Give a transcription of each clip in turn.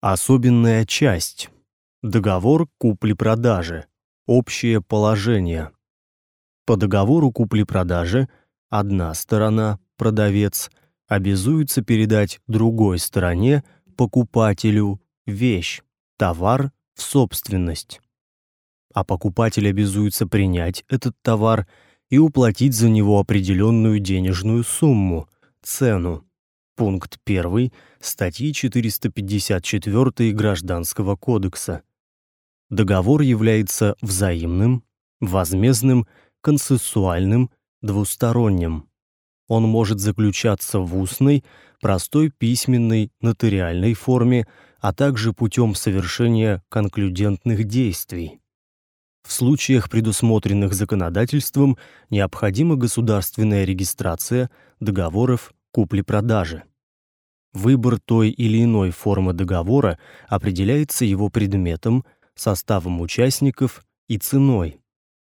Особенная часть. Договор купли-продажи. Общее положение. По договору купли-продажи одна сторона, продавец, обязуется передать другой стороне, покупателю, вещь, товар в собственность. А покупатель обязуется принять этот товар и уплатить за него определенную денежную сумму, цену. Пункт 1 статьи 454 Гражданского кодекса. Договор является взаимным, возмездным, консенсуальным, двусторонним. Он может заключаться в устной, простой письменной, нотариальной форме, а также путем совершения конклюдентных действий. В случаях, предусмотренных законодательством, необходима государственная регистрация договоров купли-продажи. Выбор той или иной формы договора определяется его предметом, составом участников и ценой.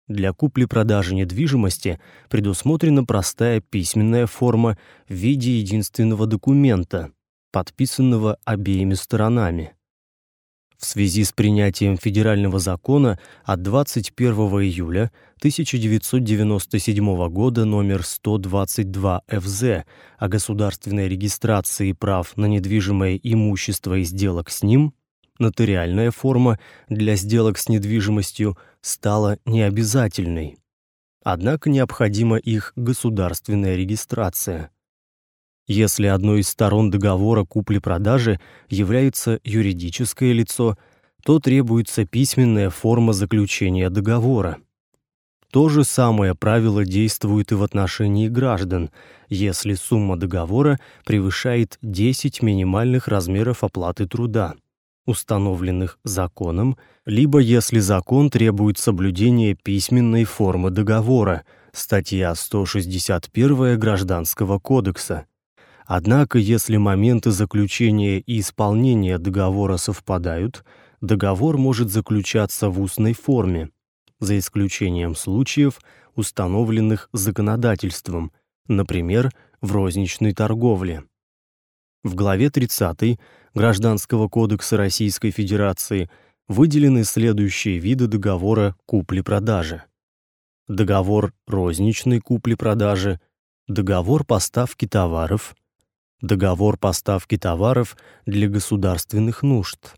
Для купли-продажи недвижимости предусмотрена простая письменная форма в виде единственного документа, подписанного обеими сторонами. В связи с принятием федерального закона от 21 июля 1997 года номер 122 ФЗ о государственной регистрации прав на недвижимое имущество и сделок с ним нотариальная форма для сделок с недвижимостью стала необязательной. Однако необходима их государственная регистрация. Если одной из сторон договора купли-продажи является юридическое лицо, то требуется письменная форма заключения договора. То же самое правило действует и в отношении граждан, если сумма договора превышает 10 минимальных размеров оплаты труда установленных законом, либо если закон требует соблюдения письменной формы договора, статья 161 Гражданского кодекса. Однако, если моменты заключения и исполнения договора совпадают, договор может заключаться в устной форме, за исключением случаев, установленных законодательством, например, в розничной торговле. В главе 30 Гражданского кодекса Российской Федерации выделены следующие виды договора купли-продажи: договор розничной купли-продажи, договор поставки товаров, договор поставки товаров для государственных нужд,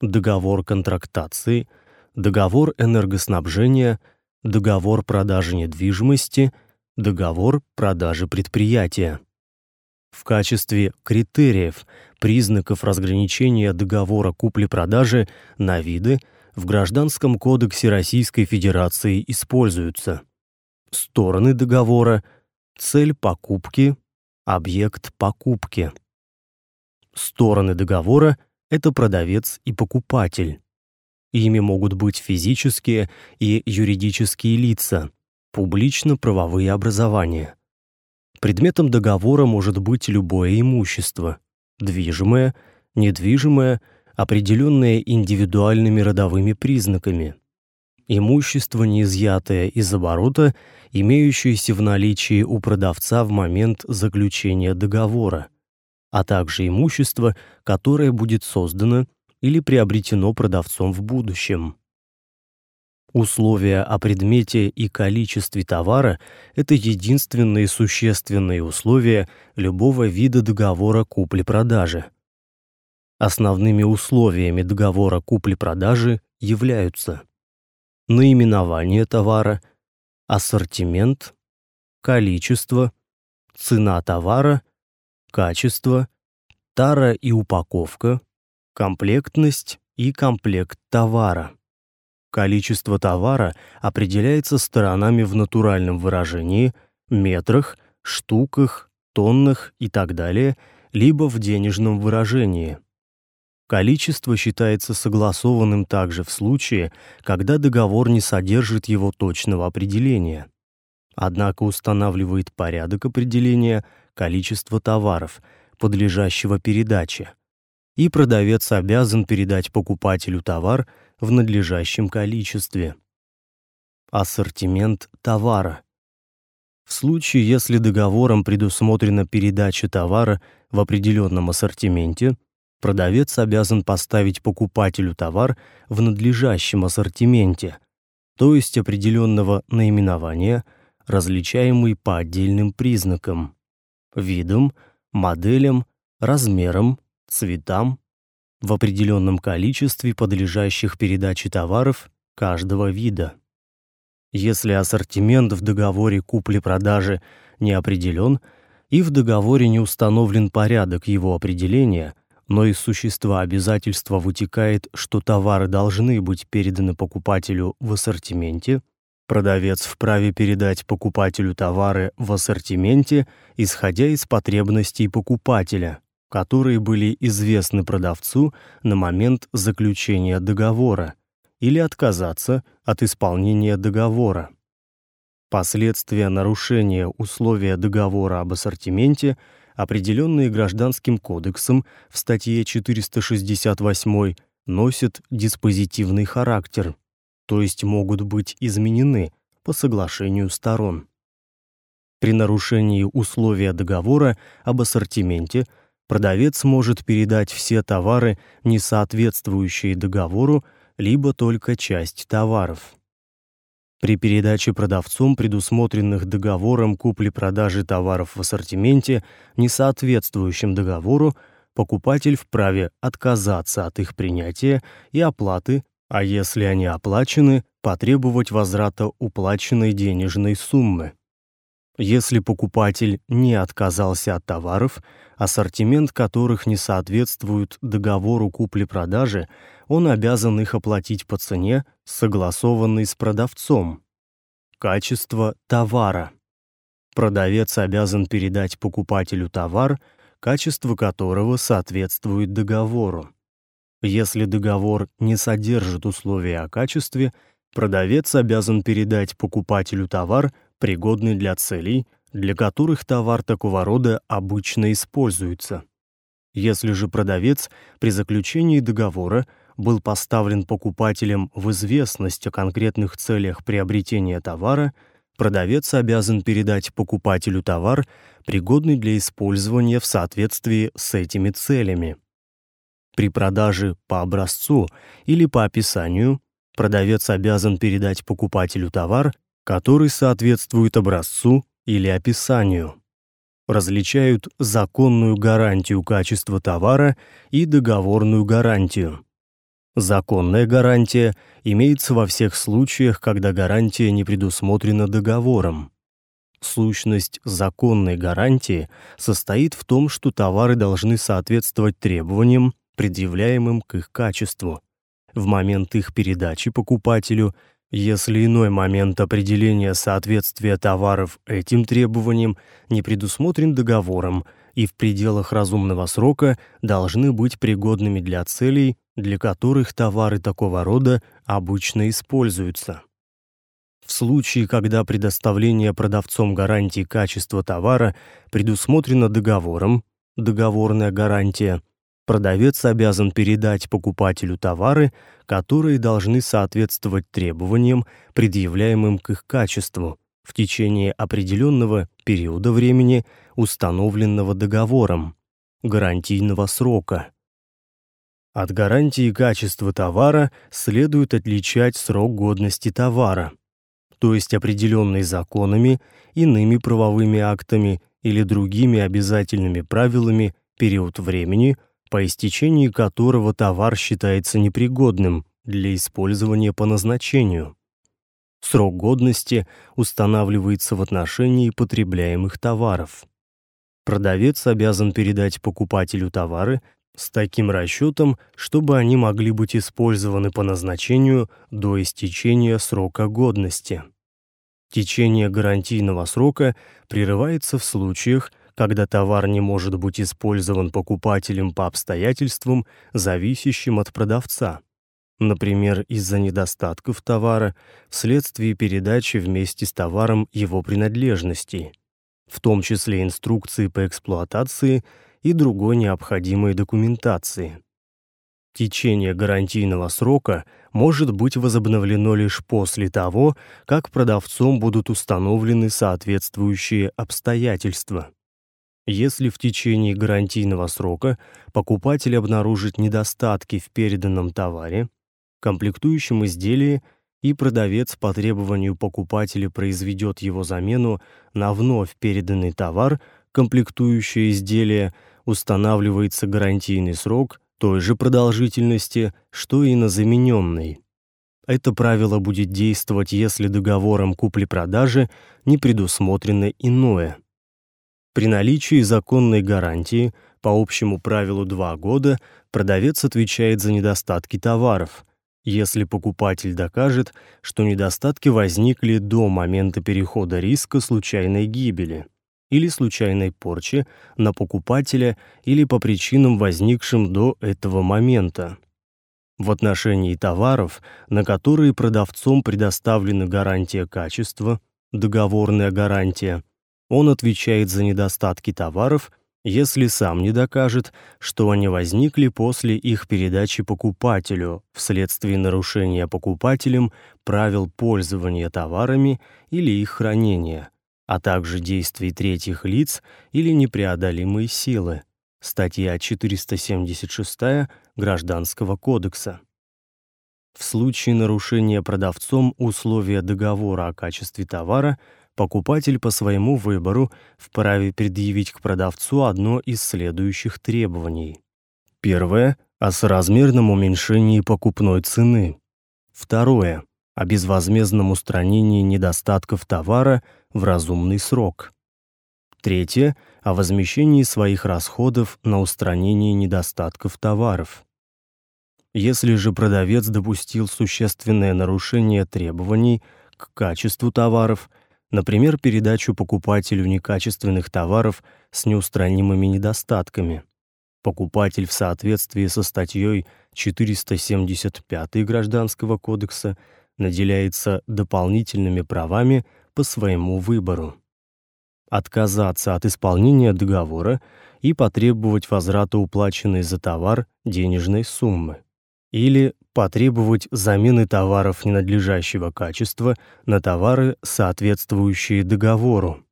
договор контрактации, договор энергоснабжения, договор продажи недвижимости, договор продажи предприятия. В качестве критериев, признаков разграничения договора купли-продажи на виды в Гражданском кодексе Российской Федерации используются. Стороны договора, цель покупки, объект покупки. Стороны договора это продавец и покупатель. Ими могут быть физические и юридические лица, публично-правовые образования. Предметом договора может быть любое имущество: движимое, недвижимое, определенное индивидуальными родовыми признаками. Имущество, не изъятое из оборота, имеющееся в наличии у продавца в момент заключения договора, а также имущество, которое будет создано или приобретено продавцом в будущем. Условия о предмете и количестве товара это единственные существенные условия любого вида договора купли-продажи. Основными условиями договора купли-продажи являются наименование товара, ассортимент, количество, цена товара, качество, тара и упаковка, комплектность и комплект товара. Количество товара определяется сторонами в натуральном выражении, метрах, штуках, тоннах и так далее, либо в денежном выражении. Количество считается согласованным также в случае, когда договор не содержит его точного определения. Однако устанавливает порядок определения количества товаров, подлежащего передаче. И продавец обязан передать покупателю товар в надлежащем количестве. Ассортимент товара. В случае, если договором предусмотрена передача товара в определенном ассортименте, продавец обязан поставить покупателю товар в надлежащем ассортименте, то есть определенного наименования, различаемый по отдельным признакам: видам, моделям, размерам, цветам, в определенном количестве подлежащих передаче товаров каждого вида. Если ассортимент в договоре купли-продажи не определен и в договоре не установлен порядок его определения, но из существа обязательства вытекает, что товары должны быть переданы покупателю в ассортименте, продавец вправе передать покупателю товары в ассортименте, исходя из потребностей покупателя, которые были известны продавцу на момент заключения договора, или отказаться от исполнения договора. Последствия нарушения условия договора об ассортименте, определенные Гражданским кодексом в статье 468, носят диспозитивный характер, то есть могут быть изменены по соглашению сторон. При нарушении условия договора об ассортименте продавец может передать все товары, не соответствующие договору, либо только часть товаров. При передаче продавцом предусмотренных договором купли-продажи товаров в ассортименте, не соответствующим договору, покупатель вправе отказаться от их принятия и оплаты, а если они оплачены, потребовать возврата уплаченной денежной суммы. Если покупатель не отказался от товаров, ассортимент которых не соответствует договору купли-продажи, он обязан их оплатить по цене, согласованной с продавцом. Качество товара. Продавец обязан передать покупателю товар, качество которого соответствует договору. Если договор не содержит условия о качестве, продавец обязан передать покупателю товар, пригодный для целей, для которых товар такого рода обычно используется. Если же продавец при заключении договора был поставлен покупателем в известность о конкретных целях приобретения товара, продавец обязан передать покупателю товар, пригодный для использования в соответствии с этими целями. При продаже по образцу или по описанию продавец обязан передать покупателю товар, который соответствует образцу или описанию. Различают законную гарантию качества товара и договорную гарантию. Законная гарантия имеется во всех случаях, когда гарантия не предусмотрена договором. Сущность законной гарантии состоит в том, что товары должны соответствовать требованиям, предъявляемым к их качеству. В момент их передачи покупателю если иной момент определения соответствия товаров этим требованиям не предусмотрен договором и в пределах разумного срока должны быть пригодными для целей, для которых товары такого рода обычно используются. В случае, когда предоставление продавцом гарантии качества товара предусмотрено договором, договорная гарантия, продавец обязан передать покупателю товары, которые должны соответствовать требованиям, предъявляемым к их качеству, в течение определенного периода времени, установленного договором, гарантийного срока. От гарантии качества товара следует отличать срок годности товара, то есть определенный законами, иными правовыми актами или другими обязательными правилами период времени, по истечении которого товар считается непригодным для использования по назначению. Срок годности устанавливается в отношении потребляемых товаров. Продавец обязан передать покупателю товары с таким расчетом, чтобы они могли быть использованы по назначению до истечения срока годности. Течение гарантийного срока прерывается в случаях, когда товар не может быть использован покупателем по обстоятельствам, зависящим от продавца. Например, из-за недостатков товара вследствие передачи вместе с товаром его принадлежностей, в том числе инструкции по эксплуатации и другой необходимой документации. Течение гарантийного срока может быть возобновлено лишь после того, как продавцом будут установлены соответствующие обстоятельства. Если в течение гарантийного срока покупатель обнаружит недостатки в переданном товаре, комплектующем изделии и продавец по требованию покупателя произведет его замену на вновь переданный товар, комплектующее изделие, устанавливается гарантийный срок той же продолжительности, что и на замененный. Это правило будет действовать, если договором купли-продажи не предусмотрено иное. При наличии законной гарантии по общему правилу 2 года продавец отвечает за недостатки товаров, если покупатель докажет, что недостатки возникли до момента перехода риска случайной гибели или случайной порчи на покупателя или по причинам, возникшим до этого момента. В отношении товаров, на которые продавцом предоставлена гарантия качества, договорная гарантия, он отвечает за недостатки товаров, если сам не докажет, что они возникли после их передачи покупателю вследствие нарушения покупателем правил пользования товарами или их хранения, а также действий третьих лиц или непреодолимой силы. Статья 476 Гражданского кодекса. В случае нарушения продавцом условия договора о качестве товара – покупатель по своему выбору вправе предъявить к продавцу одно из следующих требований. Первое о соразмерном уменьшении покупной цены. Второе о безвозмездном устранении недостатков товара в разумный срок. Третье о возмещении своих расходов на устранение недостатков товаров. Если же продавец допустил существенное нарушение требований к качеству товаров Например, передачу покупателю некачественных товаров с неустранимыми недостатками. Покупатель в соответствии со статьей 475 Гражданского кодекса наделяется дополнительными правами по своему выбору. Отказаться от исполнения договора и потребовать возврата уплаченной за товар денежной суммы или потребовать замены товаров ненадлежащего качества на товары, соответствующие договору.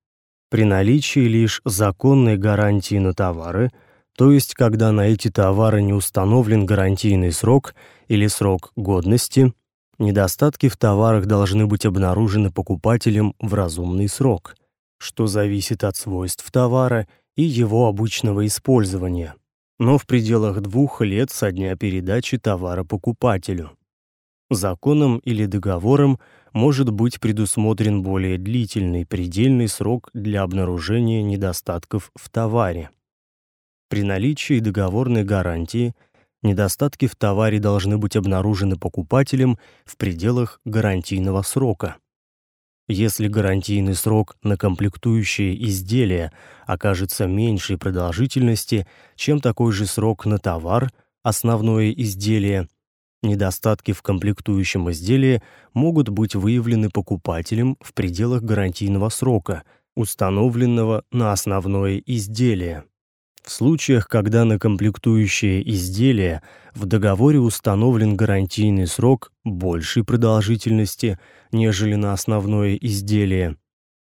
При наличии лишь законной гарантии на товары, то есть когда на эти товары не установлен гарантийный срок или срок годности, недостатки в товарах должны быть обнаружены покупателем в разумный срок, что зависит от свойств товара и его обычного использования но в пределах двух лет со дня передачи товара покупателю. Законом или договором может быть предусмотрен более длительный предельный срок для обнаружения недостатков в товаре. При наличии договорной гарантии недостатки в товаре должны быть обнаружены покупателем в пределах гарантийного срока. Если гарантийный срок на комплектующее изделие окажется меньшей продолжительности, чем такой же срок на товар, основное изделие, недостатки в комплектующем изделии могут быть выявлены покупателем в пределах гарантийного срока, установленного на основное изделие. В случаях, когда на комплектующее изделие в договоре установлен гарантийный срок большей продолжительности, нежели на основное изделие,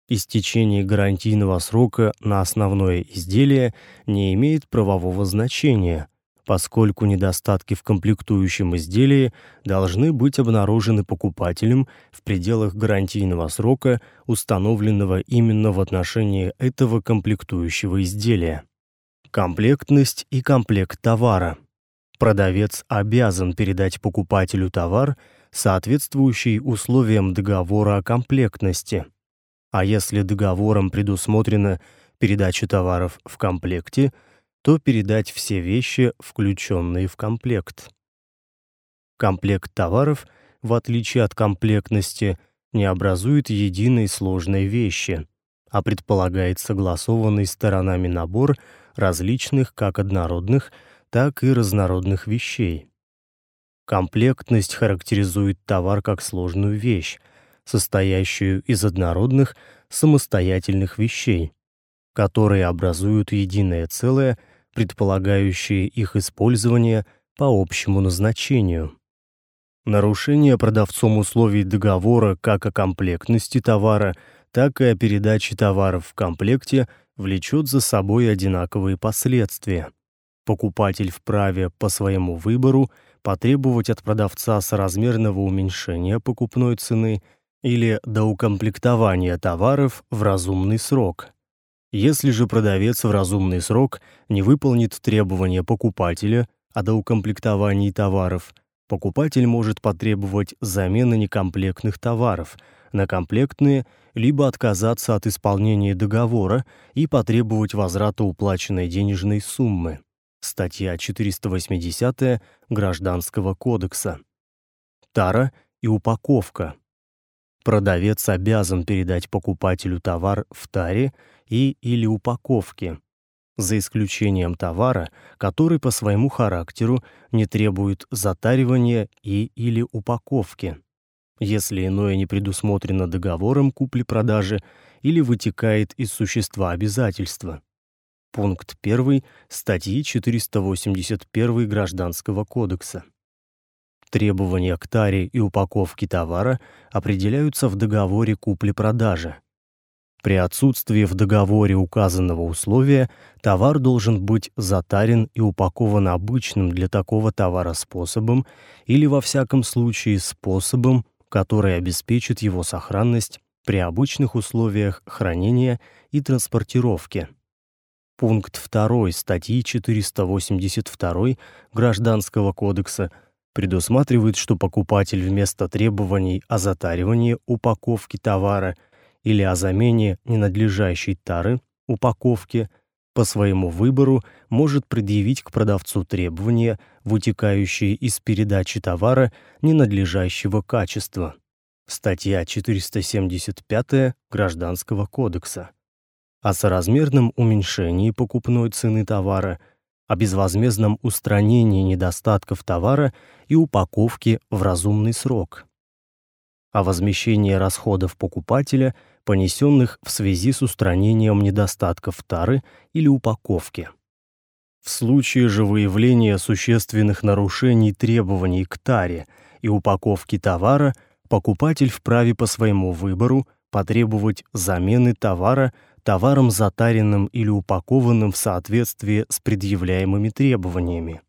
истечение гарантийного срока на основное изделие не имеет правового значения, поскольку недостатки в комплектующем изделии должны быть обнаружены покупателем в пределах гарантийного срока, установленного именно в отношении этого комплектующего изделия. Комплектность и комплект товара. Продавец обязан передать покупателю товар, соответствующий условиям договора о комплектности. А если договором предусмотрена передача товаров в комплекте, то передать все вещи, включенные в комплект. Комплект товаров, в отличие от комплектности, не образует единой сложной вещи, а предполагает согласованный сторонами набор – различных как однородных, так и разнородных вещей. Комплектность характеризует товар как сложную вещь, состоящую из однородных самостоятельных вещей, которые образуют единое целое, предполагающее их использование по общему назначению. Нарушение продавцом условий договора как о комплектности товара, так и о передаче товаров в комплекте влечет за собой одинаковые последствия. Покупатель вправе по своему выбору потребовать от продавца соразмерного уменьшения покупной цены или доукомплектования товаров в разумный срок. Если же продавец в разумный срок не выполнит требования покупателя о доукомплектовании товаров, покупатель может потребовать замены некомплектных товаров на комплектные либо отказаться от исполнения договора и потребовать возврата уплаченной денежной суммы. Статья 480 Гражданского кодекса. Тара и упаковка. Продавец обязан передать покупателю товар в таре и или упаковке, за исключением товара, который по своему характеру не требует затаривания и или упаковки если иное не предусмотрено договором купли-продажи или вытекает из существа обязательства. Пункт 1 статьи 481 Гражданского кодекса. Требования к таре и упаковке товара определяются в договоре купли-продажи. При отсутствии в договоре указанного условия товар должен быть затарен и упакован обычным для такого товара способом или во всяком случае способом, который обеспечит его сохранность при обычных условиях хранения и транспортировки. Пункт 2 статьи 482 Гражданского кодекса предусматривает, что покупатель вместо требований о затаривании упаковки товара или о замене ненадлежащей тары упаковки по своему выбору может предъявить к продавцу требования, вытекающие из передачи товара ненадлежащего качества. Статья 475 Гражданского кодекса. О соразмерном уменьшении покупной цены товара, о безвозмездном устранении недостатков товара и упаковке в разумный срок. О возмещении расходов покупателя – понесенных в связи с устранением недостатков тары или упаковки. В случае же выявления существенных нарушений требований к таре и упаковке товара, покупатель вправе по своему выбору потребовать замены товара товаром затаренным или упакованным в соответствии с предъявляемыми требованиями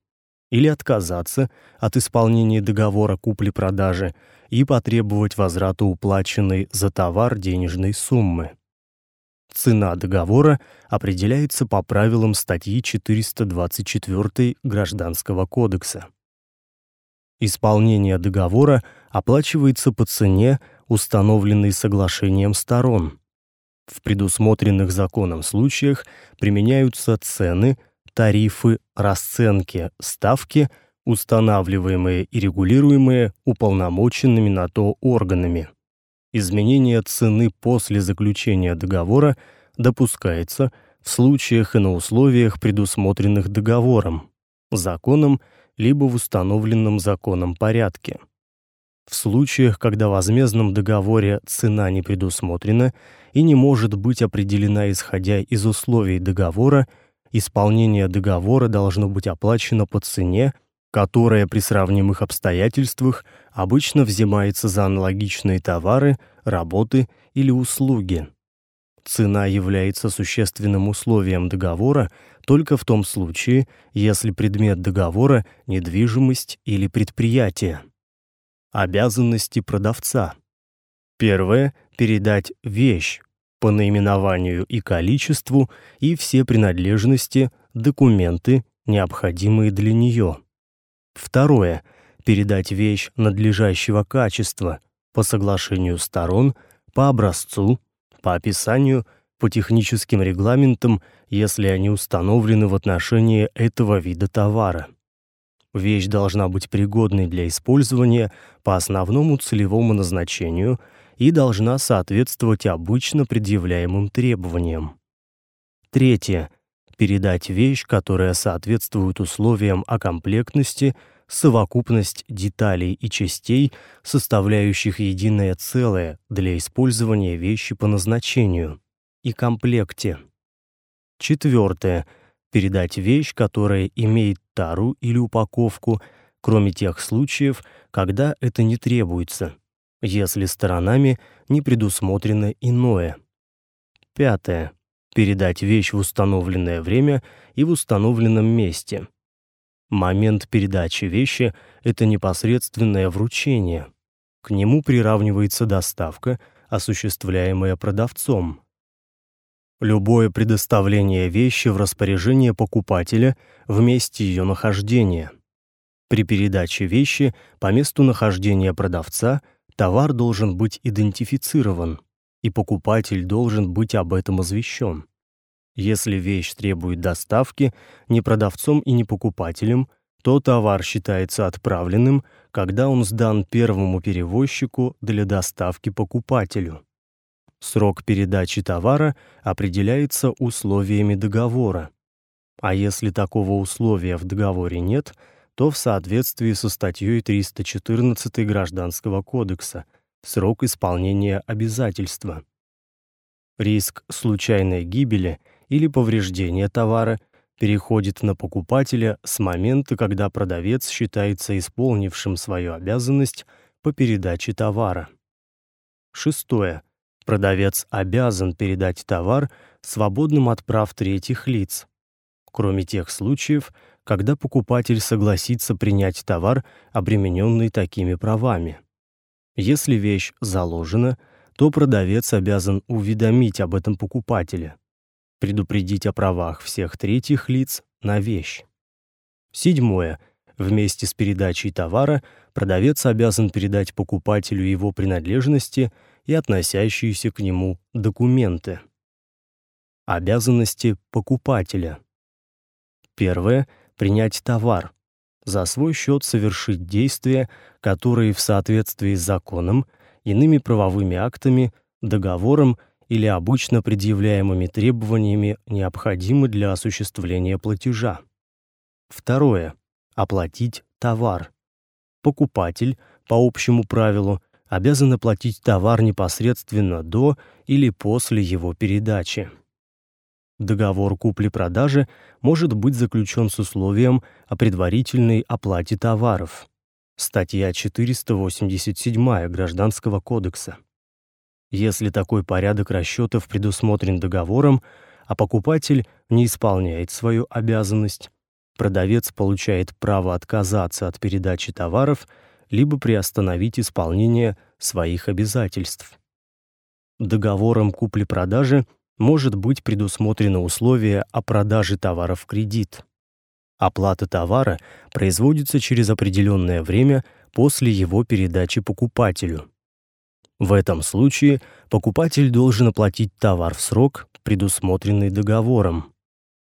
или отказаться от исполнения договора купли-продажи и потребовать возврата уплаченной за товар денежной суммы. Цена договора определяется по правилам статьи 424 Гражданского кодекса. Исполнение договора оплачивается по цене, установленной соглашением сторон. В предусмотренных законом случаях применяются цены, тарифы, расценки, ставки – устанавливаемые и регулируемые уполномоченными на то органами. Изменение цены после заключения договора допускается в случаях и на условиях, предусмотренных договором, законом либо в установленном законом порядке. В случаях, когда в возмездном договоре цена не предусмотрена и не может быть определена исходя из условий договора, исполнение договора должно быть оплачено по цене, которая при сравнимых обстоятельствах обычно взимается за аналогичные товары, работы или услуги. Цена является существенным условием договора только в том случае, если предмет договора недвижимость или предприятие. Обязанности продавца. Первое передать вещь по наименованию и количеству и все принадлежности, документы, необходимые для нее. Второе передать вещь надлежащего качества по соглашению сторон, по образцу, по описанию, по техническим регламентам, если они установлены в отношении этого вида товара. Вещь должна быть пригодной для использования по основному целевому назначению и должна соответствовать обычно предъявляемым требованиям. Третье передать вещь, которая соответствует условиям о комплектности, совокупность деталей и частей, составляющих единое целое для использования вещи по назначению, и комплекте. Четвертое. Передать вещь, которая имеет тару или упаковку, кроме тех случаев, когда это не требуется, если сторонами не предусмотрено иное. Пятое передать вещь в установленное время и в установленном месте. Момент передачи вещи — это непосредственное вручение. К нему приравнивается доставка, осуществляемая продавцом. Любое предоставление вещи в распоряжение покупателя в месте ее нахождения. При передаче вещи по месту нахождения продавца товар должен быть идентифицирован, и покупатель должен быть об этом извещен. Если вещь требует доставки не продавцом и не покупателем, то товар считается отправленным, когда он сдан первому перевозчику для доставки покупателю. Срок передачи товара определяется условиями договора. А если такого условия в договоре нет, то в соответствии со статьей 314 Гражданского кодекса срок исполнения обязательства. Риск случайной гибели или повреждения товара переходит на покупателя с момента, когда продавец считается исполнившим свою обязанность по передаче товара. Шестое. Продавец обязан передать товар свободным от прав третьих лиц, кроме тех случаев, когда покупатель согласится принять товар, обремененный такими правами. Если вещь заложена, то продавец обязан уведомить об этом покупателя, предупредить о правах всех третьих лиц на вещь. Седьмое. Вместе с передачей товара продавец обязан передать покупателю его принадлежности и относящиеся к нему документы. Обязанности покупателя. Первое принять товар, за свой счет совершить действия, которые в соответствии с законом, иными правовыми актами, договором или обычно предъявляемыми требованиями необходимы для осуществления платежа. Второе. Оплатить товар. Покупатель, по общему правилу, обязан оплатить товар непосредственно до или после его передачи. Договор купли-продажи может быть заключен с условием о предварительной оплате товаров. Статья 487 Гражданского кодекса. Если такой порядок расчетов предусмотрен договором, а покупатель не исполняет свою обязанность, продавец получает право отказаться от передачи товаров либо приостановить исполнение своих обязательств. Договором купли-продажи может быть предусмотрено условие о продаже товара в кредит. Оплата товара производится через определенное время после его передачи покупателю. В этом случае покупатель должен оплатить товар в срок, предусмотренный договором.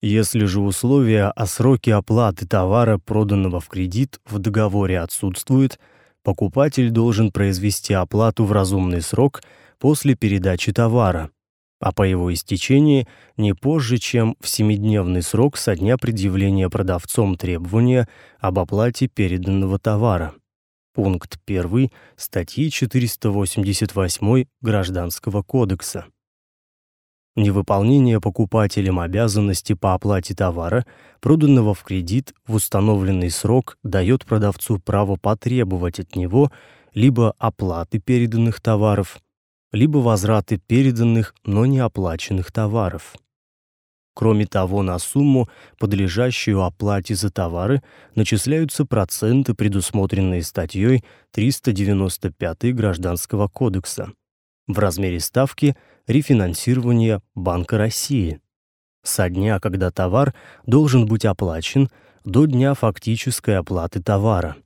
Если же условия о сроке оплаты товара, проданного в кредит, в договоре отсутствуют, покупатель должен произвести оплату в разумный срок после передачи товара а по его истечении не позже, чем в семидневный срок со дня предъявления продавцом требования об оплате переданного товара. Пункт 1 статьи 488 Гражданского кодекса. Невыполнение покупателем обязанности по оплате товара, проданного в кредит в установленный срок, дает продавцу право потребовать от него либо оплаты переданных товаров, либо возвраты переданных, но не оплаченных товаров. Кроме того, на сумму, подлежащую оплате за товары, начисляются проценты, предусмотренные статьей 395 Гражданского кодекса в размере ставки рефинансирования Банка России со дня, когда товар должен быть оплачен, до дня фактической оплаты товара.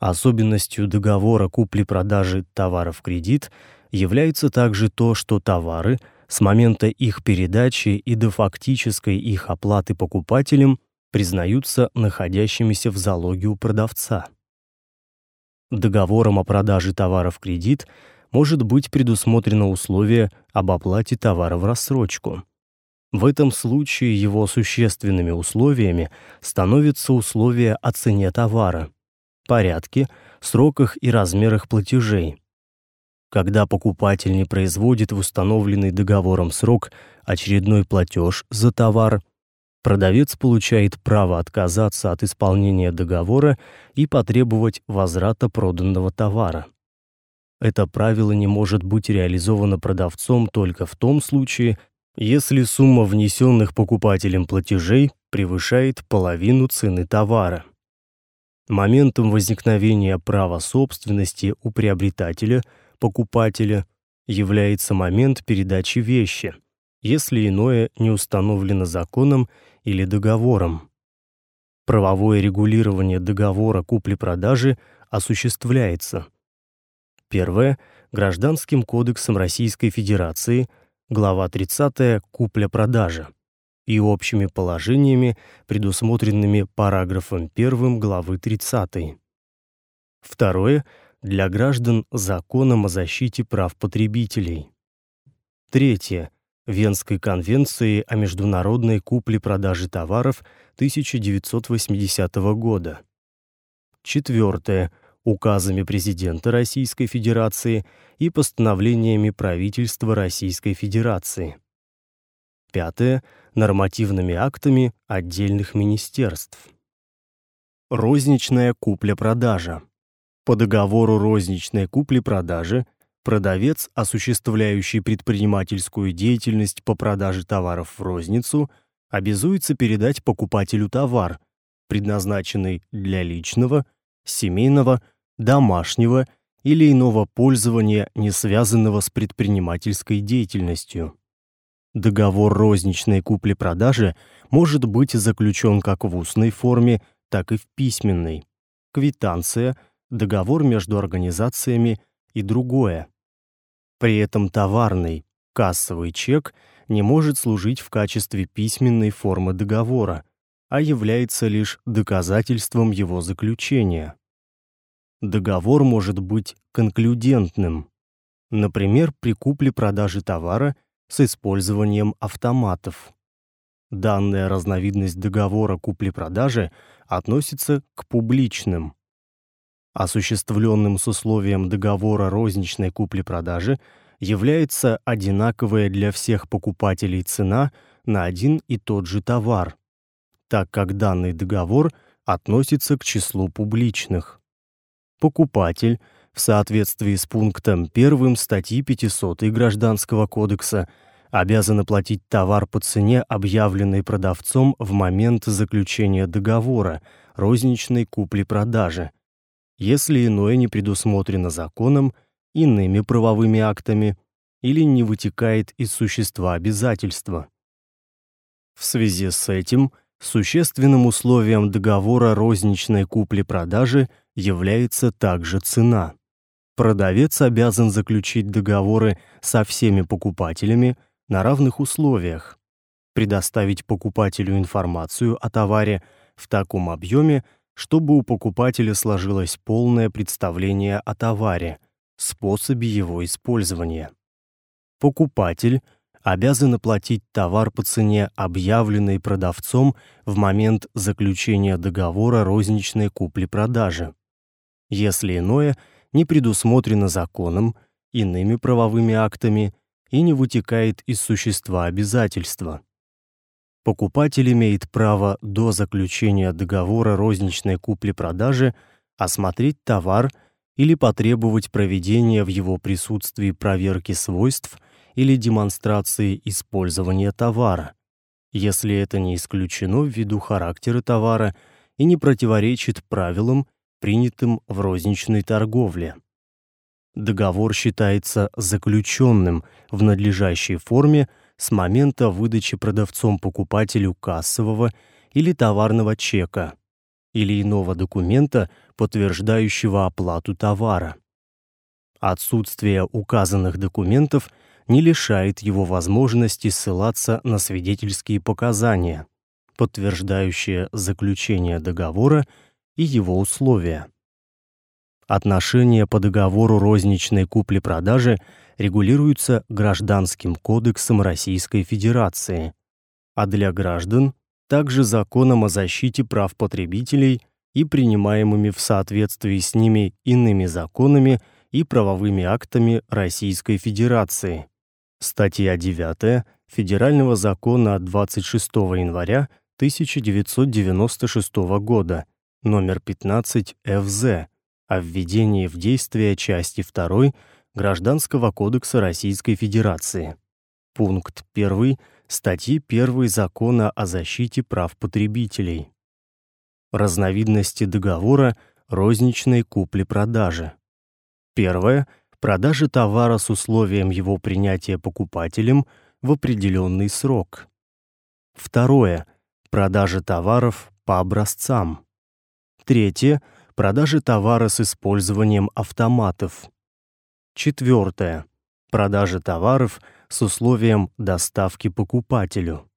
Особенностью договора купли-продажи товара в кредит является также то, что товары с момента их передачи и до фактической их оплаты покупателем признаются находящимися в залоге у продавца. Договором о продаже товара в кредит может быть предусмотрено условие об оплате товара в рассрочку. В этом случае его существенными условиями становятся условия о цене товара, порядке, сроках и размерах платежей, когда покупатель не производит в установленный договором срок очередной платеж за товар, продавец получает право отказаться от исполнения договора и потребовать возврата проданного товара. Это правило не может быть реализовано продавцом только в том случае, если сумма внесенных покупателем платежей превышает половину цены товара. Моментом возникновения права собственности у приобретателя, покупателя, является момент передачи вещи, если иное не установлено законом или договором. Правовое регулирование договора купли-продажи осуществляется. Первое Гражданским кодексом Российской Федерации, глава 30 Купля-продажа и общими положениями, предусмотренными параграфом 1 главы 30. Второе для граждан Законом о защите прав потребителей. Третье Венской конвенции о международной купле-продаже товаров 1980 года. Четвертое указами президента Российской Федерации и постановлениями правительства Российской Федерации. Пятое нормативными актами отдельных министерств. Розничная купля-продажа. По договору розничной купли-продажи продавец, осуществляющий предпринимательскую деятельность по продаже товаров в розницу, обязуется передать покупателю товар, предназначенный для личного, семейного, домашнего или иного пользования, не связанного с предпринимательской деятельностью. Договор розничной купли-продажи может быть заключен как в устной форме, так и в письменной. Квитанция, договор между организациями и другое. При этом товарный, кассовый чек не может служить в качестве письменной формы договора, а является лишь доказательством его заключения. Договор может быть конклюдентным. Например, при купле-продаже товара – с использованием автоматов. Данная разновидность договора купли-продажи относится к публичным. Осуществленным с условием договора розничной купли-продажи является одинаковая для всех покупателей цена на один и тот же товар, так как данный договор относится к числу публичных. Покупатель в соответствии с пунктом 1 статьи 500 Гражданского кодекса обязан оплатить товар по цене, объявленной продавцом в момент заключения договора розничной купли-продажи, если иное не предусмотрено законом, иными правовыми актами или не вытекает из существа обязательства. В связи с этим существенным условием договора розничной купли-продажи является также цена. Продавец обязан заключить договоры со всеми покупателями на равных условиях, предоставить покупателю информацию о товаре в таком объеме, чтобы у покупателя сложилось полное представление о товаре, способе его использования. Покупатель обязан оплатить товар по цене, объявленной продавцом в момент заключения договора розничной купли-продажи. Если иное – не предусмотрено законом, иными правовыми актами и не вытекает из существа обязательства. Покупатель имеет право до заключения договора розничной купли-продажи осмотреть товар или потребовать проведения в его присутствии проверки свойств или демонстрации использования товара, если это не исключено ввиду характера товара и не противоречит правилам принятым в розничной торговле. Договор считается заключенным в надлежащей форме с момента выдачи продавцом покупателю кассового или товарного чека или иного документа, подтверждающего оплату товара. Отсутствие указанных документов не лишает его возможности ссылаться на свидетельские показания, подтверждающие заключение договора и его условия. Отношения по договору розничной купли-продажи регулируются Гражданским кодексом Российской Федерации, а для граждан также Законом о защите прав потребителей и принимаемыми в соответствии с ними иными законами и правовыми актами Российской Федерации. Статья 9 Федерального закона от 26 января 1996 года номер 15 ФЗ о введении в действие части 2 Гражданского кодекса Российской Федерации. Пункт 1 статьи 1 Закона о защите прав потребителей. Разновидности договора розничной купли-продажи. Первое продажа товара с условием его принятия покупателем в определенный срок. Второе продажа товаров по образцам. Третье продажа товара с использованием автоматов. Четвертое продажа товаров с условием доставки покупателю.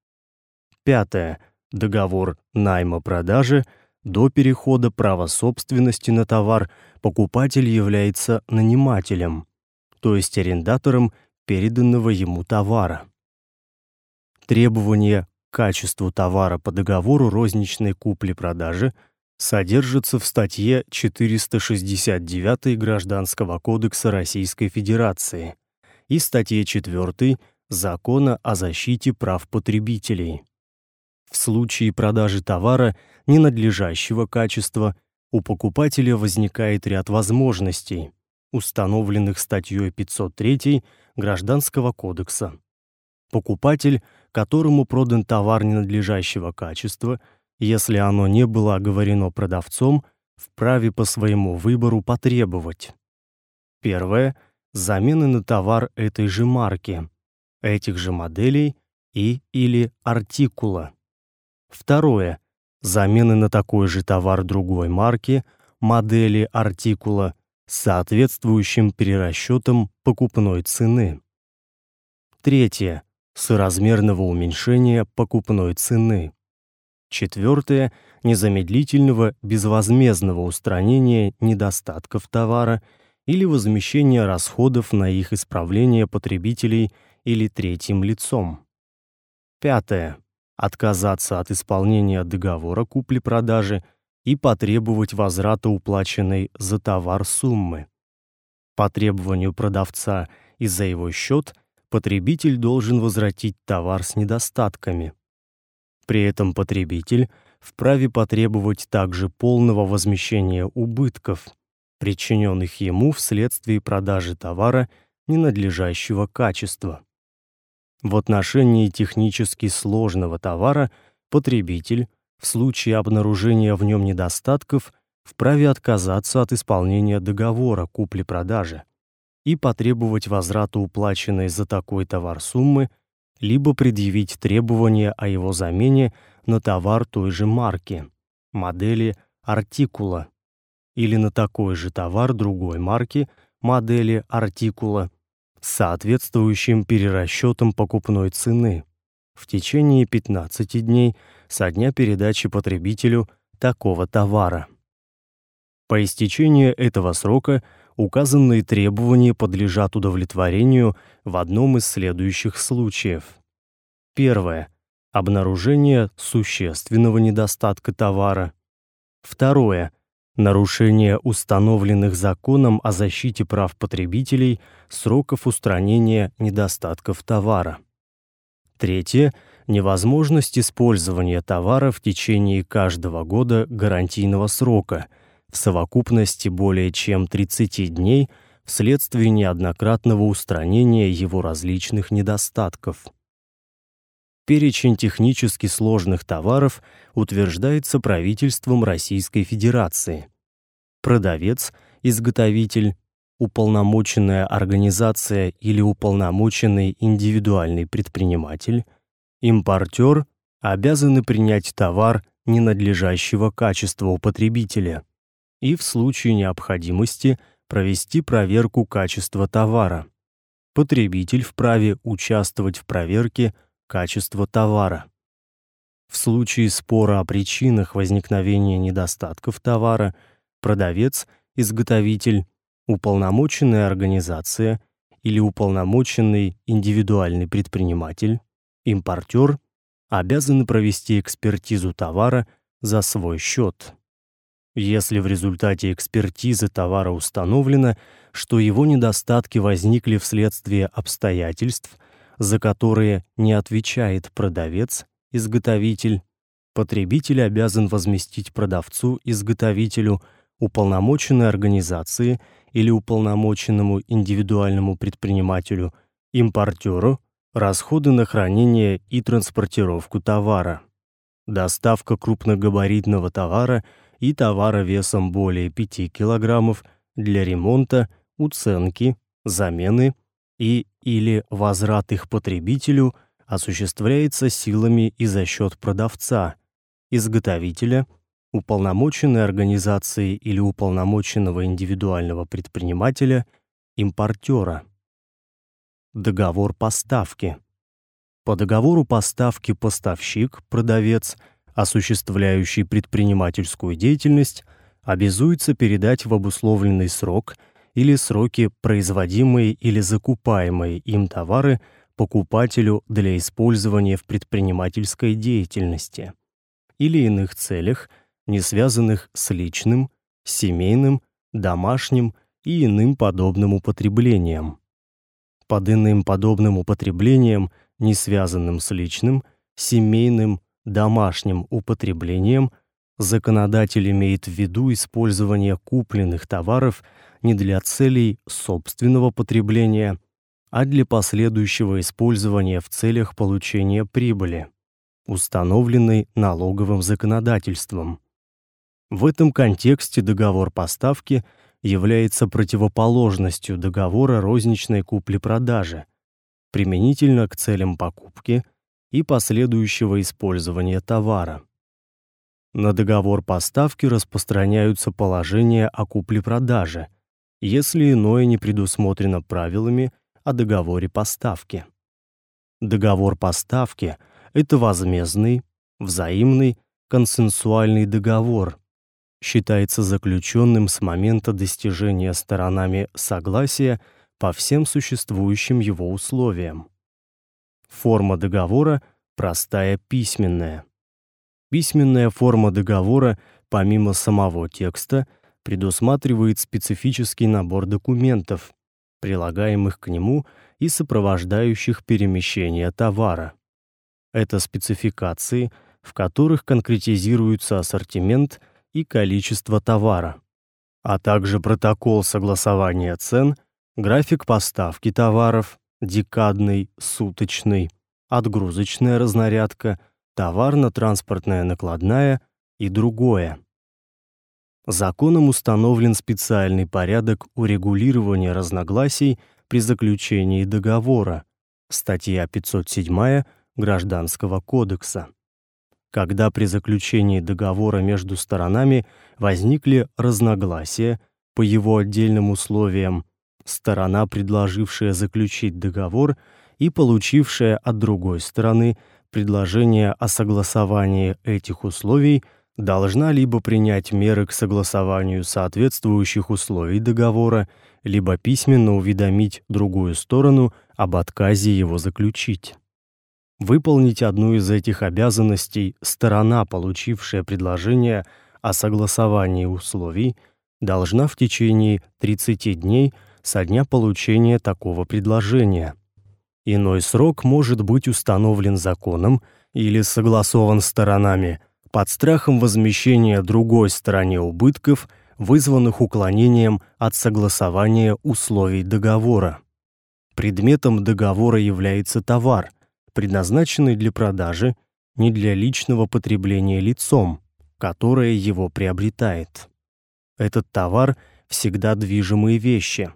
Пятое договор найма продажи до перехода права собственности на товар покупатель является нанимателем, то есть арендатором переданного ему товара. Требования к качеству товара по договору розничной купли-продажи содержатся в статье 469 Гражданского кодекса Российской Федерации и статье 4 Закона о защите прав потребителей. В случае продажи товара ненадлежащего качества у покупателя возникает ряд возможностей, установленных статьей 503 Гражданского кодекса. Покупатель, которому продан товар ненадлежащего качества, если оно не было оговорено продавцом, вправе по своему выбору потребовать: первое замены на товар этой же марки, этих же моделей и или артикула. Второе замены на такой же товар другой марки, модели, артикула с соответствующим перерасчетом покупной цены. Третье соразмерного уменьшения покупной цены. Четвертое незамедлительного безвозмездного устранения недостатков товара или возмещения расходов на их исправление потребителей или третьим лицом. Пятое отказаться от исполнения договора купли-продажи и потребовать возврата уплаченной за товар суммы. По требованию продавца и за его счет потребитель должен возвратить товар с недостатками. При этом потребитель вправе потребовать также полного возмещения убытков, причиненных ему вследствие продажи товара ненадлежащего качества. В отношении технически сложного товара потребитель в случае обнаружения в нем недостатков вправе отказаться от исполнения договора купли-продажи и потребовать возврата уплаченной за такой товар суммы, либо предъявить требования о его замене на товар той же марки, модели, артикула или на такой же товар другой марки, модели, артикула с соответствующим перерасчетом покупной цены в течение 15 дней со дня передачи потребителю такого товара. По истечении этого срока указанные требования подлежат удовлетворению в одном из следующих случаев. Первое обнаружение существенного недостатка товара. Второе нарушение установленных законом о защите прав потребителей сроков устранения недостатков товара. Третье невозможность использования товара в течение каждого года гарантийного срока в совокупности более чем 30 дней вследствие неоднократного устранения его различных недостатков. Перечень технически сложных товаров утверждается правительством Российской Федерации. Продавец, изготовитель, уполномоченная организация или уполномоченный индивидуальный предприниматель, импортер обязаны принять товар ненадлежащего качества у потребителя и в случае необходимости провести проверку качества товара. Потребитель вправе участвовать в проверке качество товара. В случае спора о причинах возникновения недостатков товара продавец, изготовитель, уполномоченная организация или уполномоченный индивидуальный предприниматель, импортер обязаны провести экспертизу товара за свой счет. Если в результате экспертизы товара установлено, что его недостатки возникли вследствие обстоятельств, за которые не отвечает продавец, изготовитель, потребитель обязан возместить продавцу, изготовителю, уполномоченной организации или уполномоченному индивидуальному предпринимателю, импортеру расходы на хранение и транспортировку товара, доставка крупногабаритного товара и товара весом более 5 кг для ремонта, уценки, замены и или возврат их потребителю осуществляется силами и за счет продавца, изготовителя, уполномоченной организации или уполномоченного индивидуального предпринимателя, импортера. Договор поставки. По договору поставки поставщик, продавец, осуществляющий предпринимательскую деятельность, обязуется передать в обусловленный срок или сроки производимые или закупаемые им товары покупателю для использования в предпринимательской деятельности или иных целях, не связанных с личным, семейным, домашним и иным подобным употреблением. Под иным подобным употреблением, не связанным с личным, семейным, домашним употреблением, законодатель имеет в виду использование купленных товаров не для целей собственного потребления, а для последующего использования в целях получения прибыли, установленной налоговым законодательством. В этом контексте договор поставки является противоположностью договора розничной купли-продажи, применительно к целям покупки и последующего использования товара. На договор поставки распространяются положения о купле-продаже, если иное не предусмотрено правилами о договоре поставки. Договор поставки это возмездный, взаимный, консенсуальный договор, считается заключенным с момента достижения сторонами согласия по всем существующим его условиям. Форма договора простая письменная. Письменная форма договора, помимо самого текста, предусматривает специфический набор документов, прилагаемых к нему и сопровождающих перемещение товара. Это спецификации, в которых конкретизируется ассортимент и количество товара, а также протокол согласования цен, график поставки товаров, декадный, суточный, отгрузочная разнарядка, товарно-транспортная накладная и другое. Законом установлен специальный порядок урегулирования разногласий при заключении договора. Статья 507 Гражданского кодекса когда при заключении договора между сторонами возникли разногласия по его отдельным условиям, сторона, предложившая заключить договор и получившая от другой стороны предложение о согласовании этих условий, должна либо принять меры к согласованию соответствующих условий договора, либо письменно уведомить другую сторону об отказе его заключить. Выполнить одну из этих обязанностей сторона, получившая предложение о согласовании условий, должна в течение 30 дней со дня получения такого предложения. Иной срок может быть установлен законом или согласован сторонами под страхом возмещения другой стороне убытков, вызванных уклонением от согласования условий договора. Предметом договора является товар, предназначенный для продажи, не для личного потребления лицом, которое его приобретает. Этот товар всегда движимые вещи,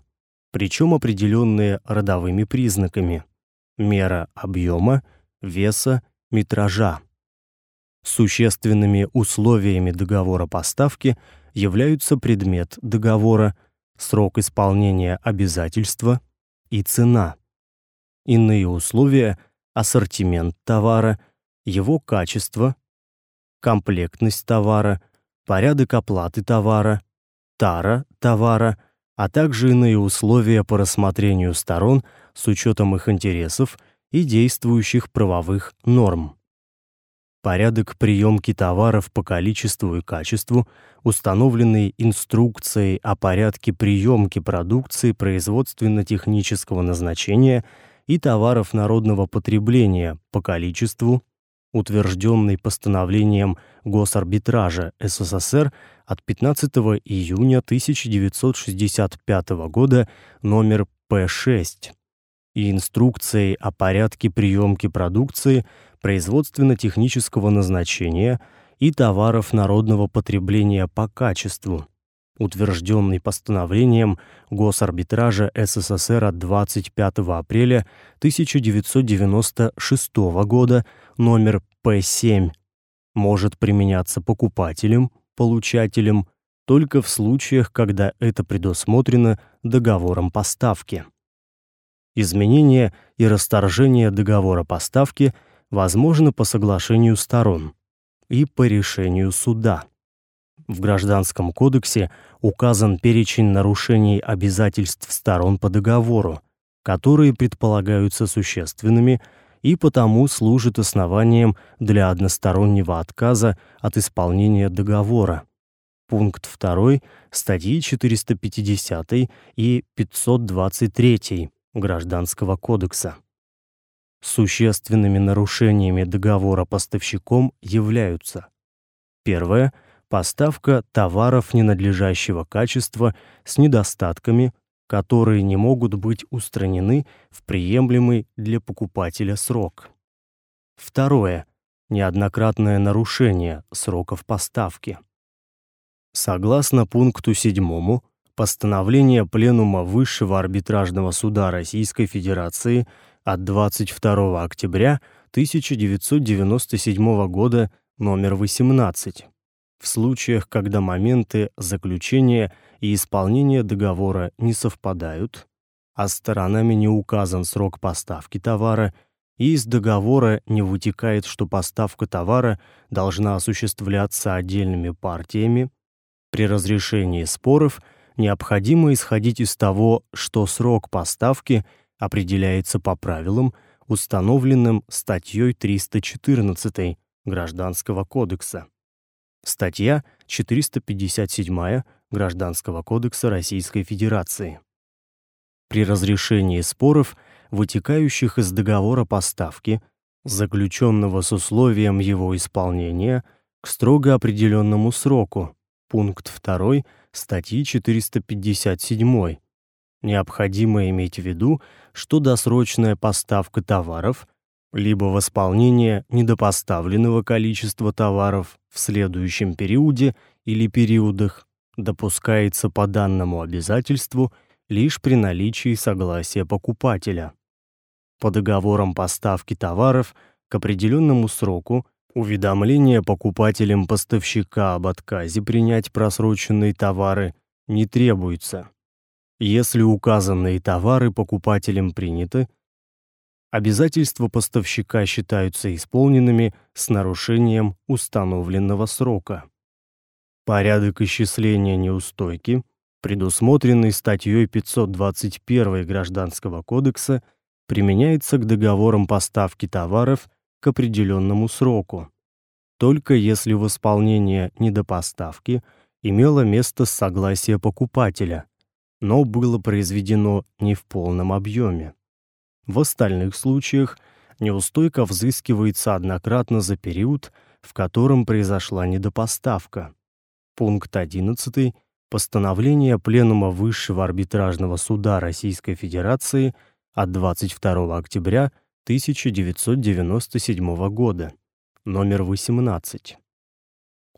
причем определенные родовыми признаками: мера объема, веса, метража. Существенными условиями договора поставки являются предмет договора, срок исполнения обязательства и цена. Иные условия ассортимент товара, его качество, комплектность товара, порядок оплаты товара, тара товара, а также иные условия по рассмотрению сторон с учетом их интересов и действующих правовых норм. Порядок приемки товаров по количеству и качеству, установленный инструкцией о порядке приемки продукции производственно-технического назначения и товаров народного потребления по количеству, утвержденный постановлением Госарбитража СССР от 15 июня 1965 года номер П6. и инструкцией о порядке приемки продукции производственно-технического назначения и товаров народного потребления по качеству, утвержденный постановлением Госарбитража СССР от 25 апреля 1996 года номер П7, может применяться покупателем, получателем только в случаях, когда это предусмотрено договором поставки. Изменение и расторжение договора поставки возможно по соглашению сторон и по решению суда. В Гражданском кодексе указан перечень нарушений обязательств сторон по договору, которые предполагаются существенными и потому служат основанием для одностороннего отказа от исполнения договора пункт 2 статьи 450 и 523 Гражданского кодекса. Существенными нарушениями договора поставщиком являются: первое поставка товаров ненадлежащего качества с недостатками, которые не могут быть устранены в приемлемый для покупателя срок. Второе неоднократное нарушение сроков поставки. Согласно пункту 7 постановления Пленума Высшего арбитражного суда Российской Федерации от 22 октября 1997 года номер 18, в случаях, когда моменты заключения и исполнения договора не совпадают, а сторонами не указан срок поставки товара, и из договора не вытекает, что поставка товара должна осуществляться отдельными партиями, при разрешении споров необходимо исходить из того, что срок поставки определяется по правилам, установленным статьей 314 Гражданского кодекса. Статья 457 Гражданского кодекса Российской Федерации. При разрешении споров, вытекающих из договора поставки, заключенного с условием его исполнения к строго определенному сроку, пункт 2 статьи 457. Необходимо иметь в виду, что досрочная поставка товаров либо восполнение недопоставленного количества товаров в следующем периоде или периодах допускается по данному обязательству лишь при наличии согласия покупателя. По договорам поставки товаров к определенному сроку Уведомление покупателям поставщика об отказе принять просроченные товары не требуется. Если указанные товары покупателям приняты, обязательства поставщика считаются исполненными с нарушением установленного срока. Порядок исчисления неустойки, предусмотренный статьей 521 Гражданского кодекса, применяется к договорам поставки товаров к определенному сроку, только если восполнение недопоставки имело место с согласия покупателя, но было произведено не в полном объеме. В остальных случаях неустойка взыскивается однократно за период, в котором произошла недопоставка. Пункт 11 постановления Пленума Высшего арбитражного суда Российской Федерации от 22 октября 1997 года, номер 18.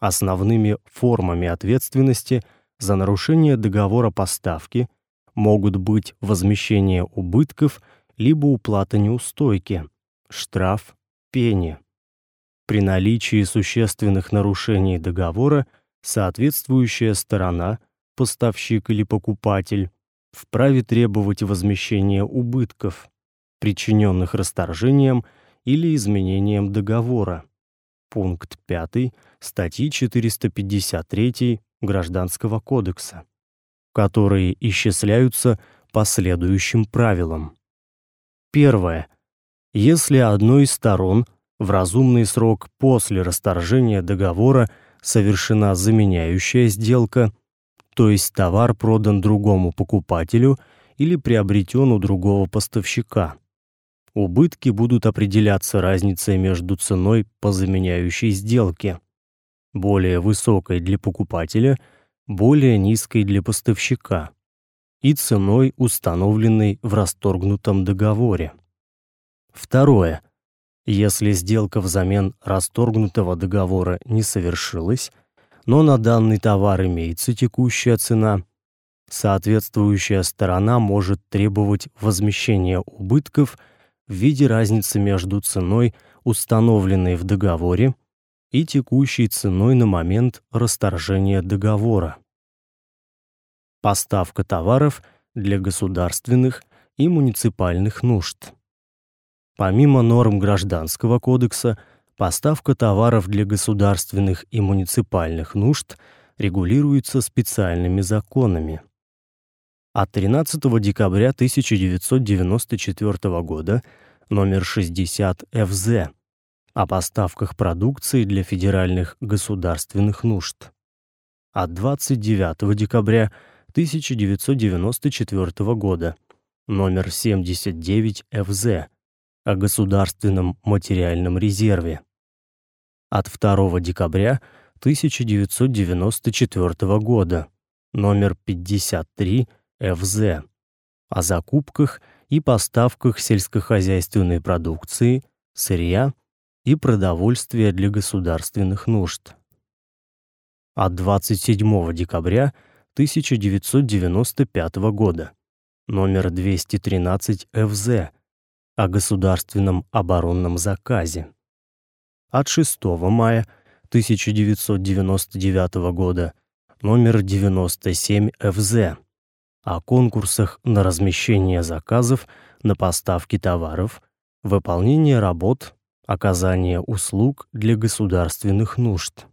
Основными формами ответственности за нарушение договора поставки могут быть возмещение убытков либо уплата неустойки, штраф, пени. При наличии существенных нарушений договора соответствующая сторона, поставщик или покупатель, вправе требовать возмещения убытков, причиненных расторжением или изменением договора. Пункт 5 статьи 453 Гражданского кодекса, которые исчисляются по следующим правилам. Первое. Если одной из сторон в разумный срок после расторжения договора совершена заменяющая сделка, то есть товар продан другому покупателю или приобретен у другого поставщика, убытки будут определяться разницей между ценой по заменяющей сделке, более высокой для покупателя, более низкой для поставщика. И ценой, установленной в расторгнутом договоре. Второе. Если сделка взамен расторгнутого договора не совершилась, но на данный товар имеется текущая цена, соответствующая сторона может требовать возмещения убытков в виде разницы между ценой, установленной в договоре, и текущей ценой на момент расторжения договора. Поставка товаров для государственных и муниципальных нужд. Помимо норм Гражданского кодекса, поставка товаров для государственных и муниципальных нужд регулируется специальными законами. От 13 декабря 1994 года номер 60 ФЗ о поставках продукции для федеральных государственных нужд. От 29 декабря 1994 года номер 79 ФЗ о государственном материальном резерве. От 2 декабря 1994 года номер 53 ФЗ о закупках и поставках сельскохозяйственной продукции, сырья и продовольствия для государственных нужд. От 27 декабря 1995 года номер 213 ФЗ о государственном оборонном заказе. От 6 мая 1999 года номер 97 ФЗ о конкурсах на размещение заказов на поставки товаров, выполнение работ, оказание услуг для государственных нужд.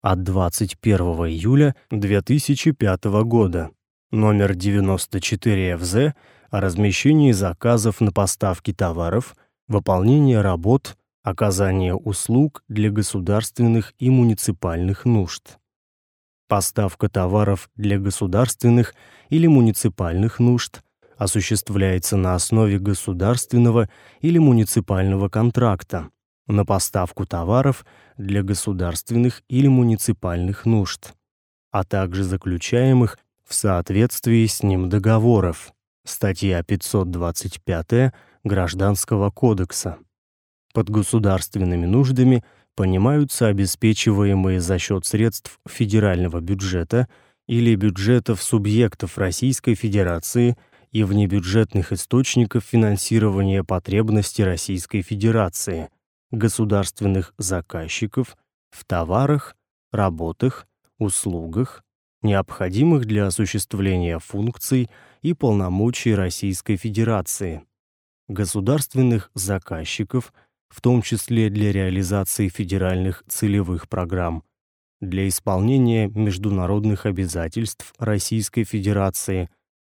От 21 июля 2005 года. Номер 94 ФЗ о размещении заказов на поставки товаров, выполнение работ, оказание услуг для государственных и муниципальных нужд. Поставка товаров для государственных или муниципальных нужд осуществляется на основе государственного или муниципального контракта на поставку товаров для государственных или муниципальных нужд, а также заключаемых в соответствии с ним договоров. Статья 525 Гражданского кодекса. Под государственными нуждами – понимаются обеспечиваемые за счет средств федерального бюджета или бюджетов субъектов Российской Федерации и внебюджетных источников финансирования потребностей Российской Федерации, государственных заказчиков в товарах, работах, услугах, необходимых для осуществления функций и полномочий Российской Федерации, государственных заказчиков – в том числе для реализации федеральных целевых программ, для исполнения международных обязательств Российской Федерации,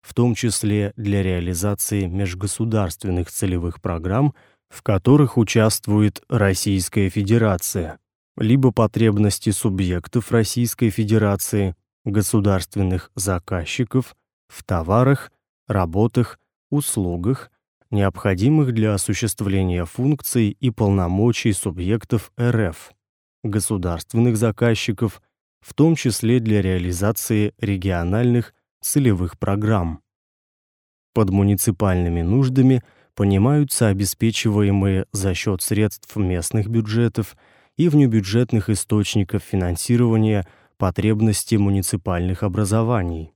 в том числе для реализации межгосударственных целевых программ, в которых участвует Российская Федерация, либо потребности субъектов Российской Федерации, государственных заказчиков в товарах, работах, услугах, необходимых для осуществления функций и полномочий субъектов РФ, государственных заказчиков, в том числе для реализации региональных целевых программ. Под муниципальными нуждами понимаются обеспечиваемые за счет средств местных бюджетов и внебюджетных источников финансирования потребности муниципальных образований,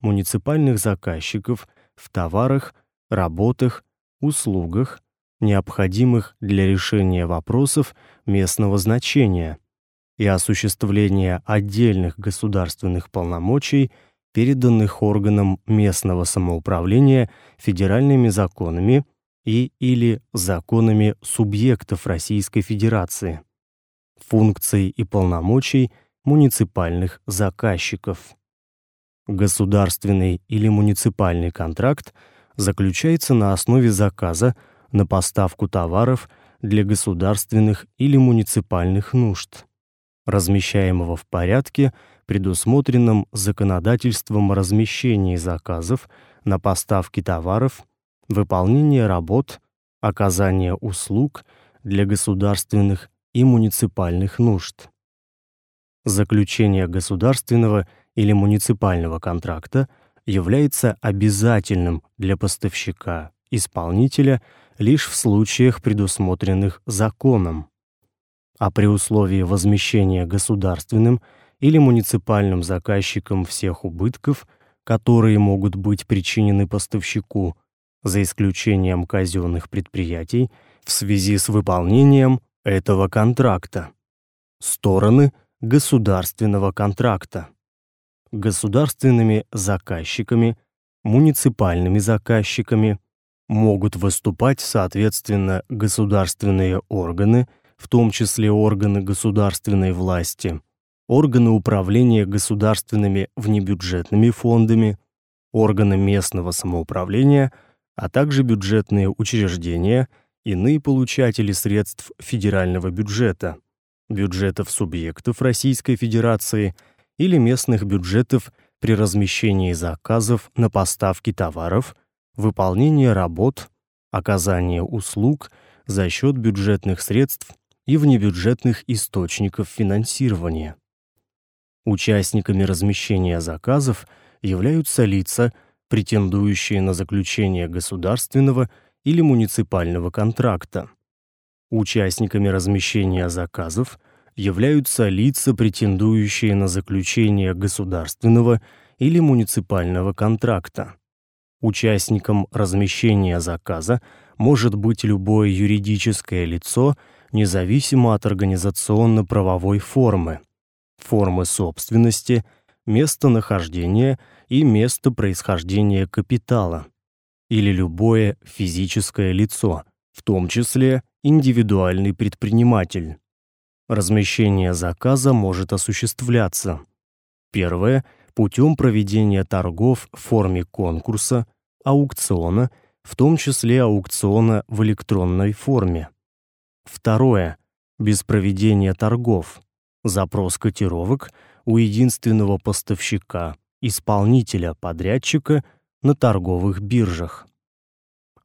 муниципальных заказчиков в товарах, работах, услугах, необходимых для решения вопросов местного значения и осуществления отдельных государственных полномочий, переданных органам местного самоуправления федеральными законами и или законами субъектов Российской Федерации, функций и полномочий муниципальных заказчиков. Государственный или муниципальный контракт – заключается на основе заказа на поставку товаров для государственных или муниципальных нужд, размещаемого в порядке, предусмотренном законодательством о размещении заказов на поставки товаров, выполнение работ, оказание услуг для государственных и муниципальных нужд. Заключение государственного или муниципального контракта – является обязательным для поставщика, исполнителя лишь в случаях, предусмотренных законом. А при условии возмещения государственным или муниципальным заказчиком всех убытков, которые могут быть причинены поставщику, за исключением казенных предприятий, в связи с выполнением этого контракта. Стороны государственного контракта. Государственными заказчиками, муниципальными заказчиками могут выступать соответственно государственные органы, в том числе органы государственной власти, органы управления государственными внебюджетными фондами, органы местного самоуправления, а также бюджетные учреждения, иные получатели средств федерального бюджета, бюджетов субъектов Российской Федерации или местных бюджетов при размещении заказов на поставки товаров, выполнение работ, оказание услуг за счет бюджетных средств и внебюджетных источников финансирования. Участниками размещения заказов являются лица, претендующие на заключение государственного или муниципального контракта. Участниками размещения заказов являются лица, претендующие на заключение государственного или муниципального контракта. Участником размещения заказа может быть любое юридическое лицо, независимо от организационно-правовой формы, формы собственности, места нахождения и места происхождения капитала, или любое физическое лицо, в том числе индивидуальный предприниматель. Размещение заказа может осуществляться. Первое путем проведения торгов в форме конкурса, аукциона, в том числе аукциона в электронной форме. Второе без проведения торгов. Запрос котировок у единственного поставщика, исполнителя, подрядчика на торговых биржах.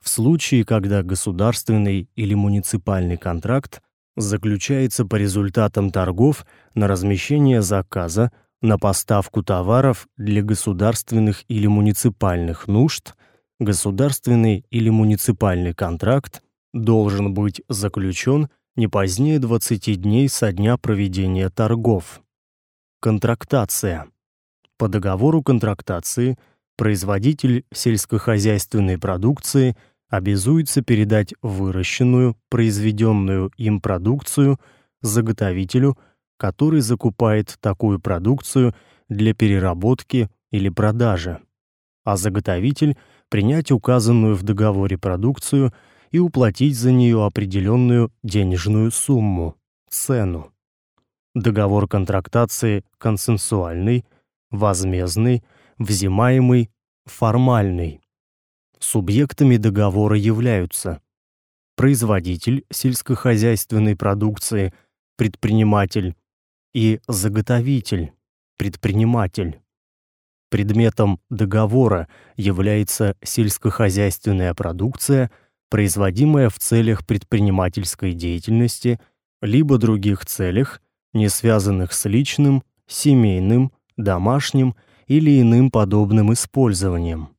В случае, когда государственный или муниципальный контракт заключается по результатам торгов на размещение заказа на поставку товаров для государственных или муниципальных нужд, государственный или муниципальный контракт должен быть заключен не позднее 20 дней со дня проведения торгов. Контрактация. По договору контрактации производитель сельскохозяйственной продукции обязуется передать выращенную, произведенную им продукцию заготовителю, который закупает такую продукцию для переработки или продажи, а заготовитель принять указанную в договоре продукцию и уплатить за нее определенную денежную сумму, цену. Договор контрактации консенсуальный, возмездный, взимаемый, формальный. Субъектами договора являются производитель сельскохозяйственной продукции, предприниматель и заготовитель, предприниматель. Предметом договора является сельскохозяйственная продукция, производимая в целях предпринимательской деятельности либо других целях, не связанных с личным, семейным, домашним или иным подобным использованием.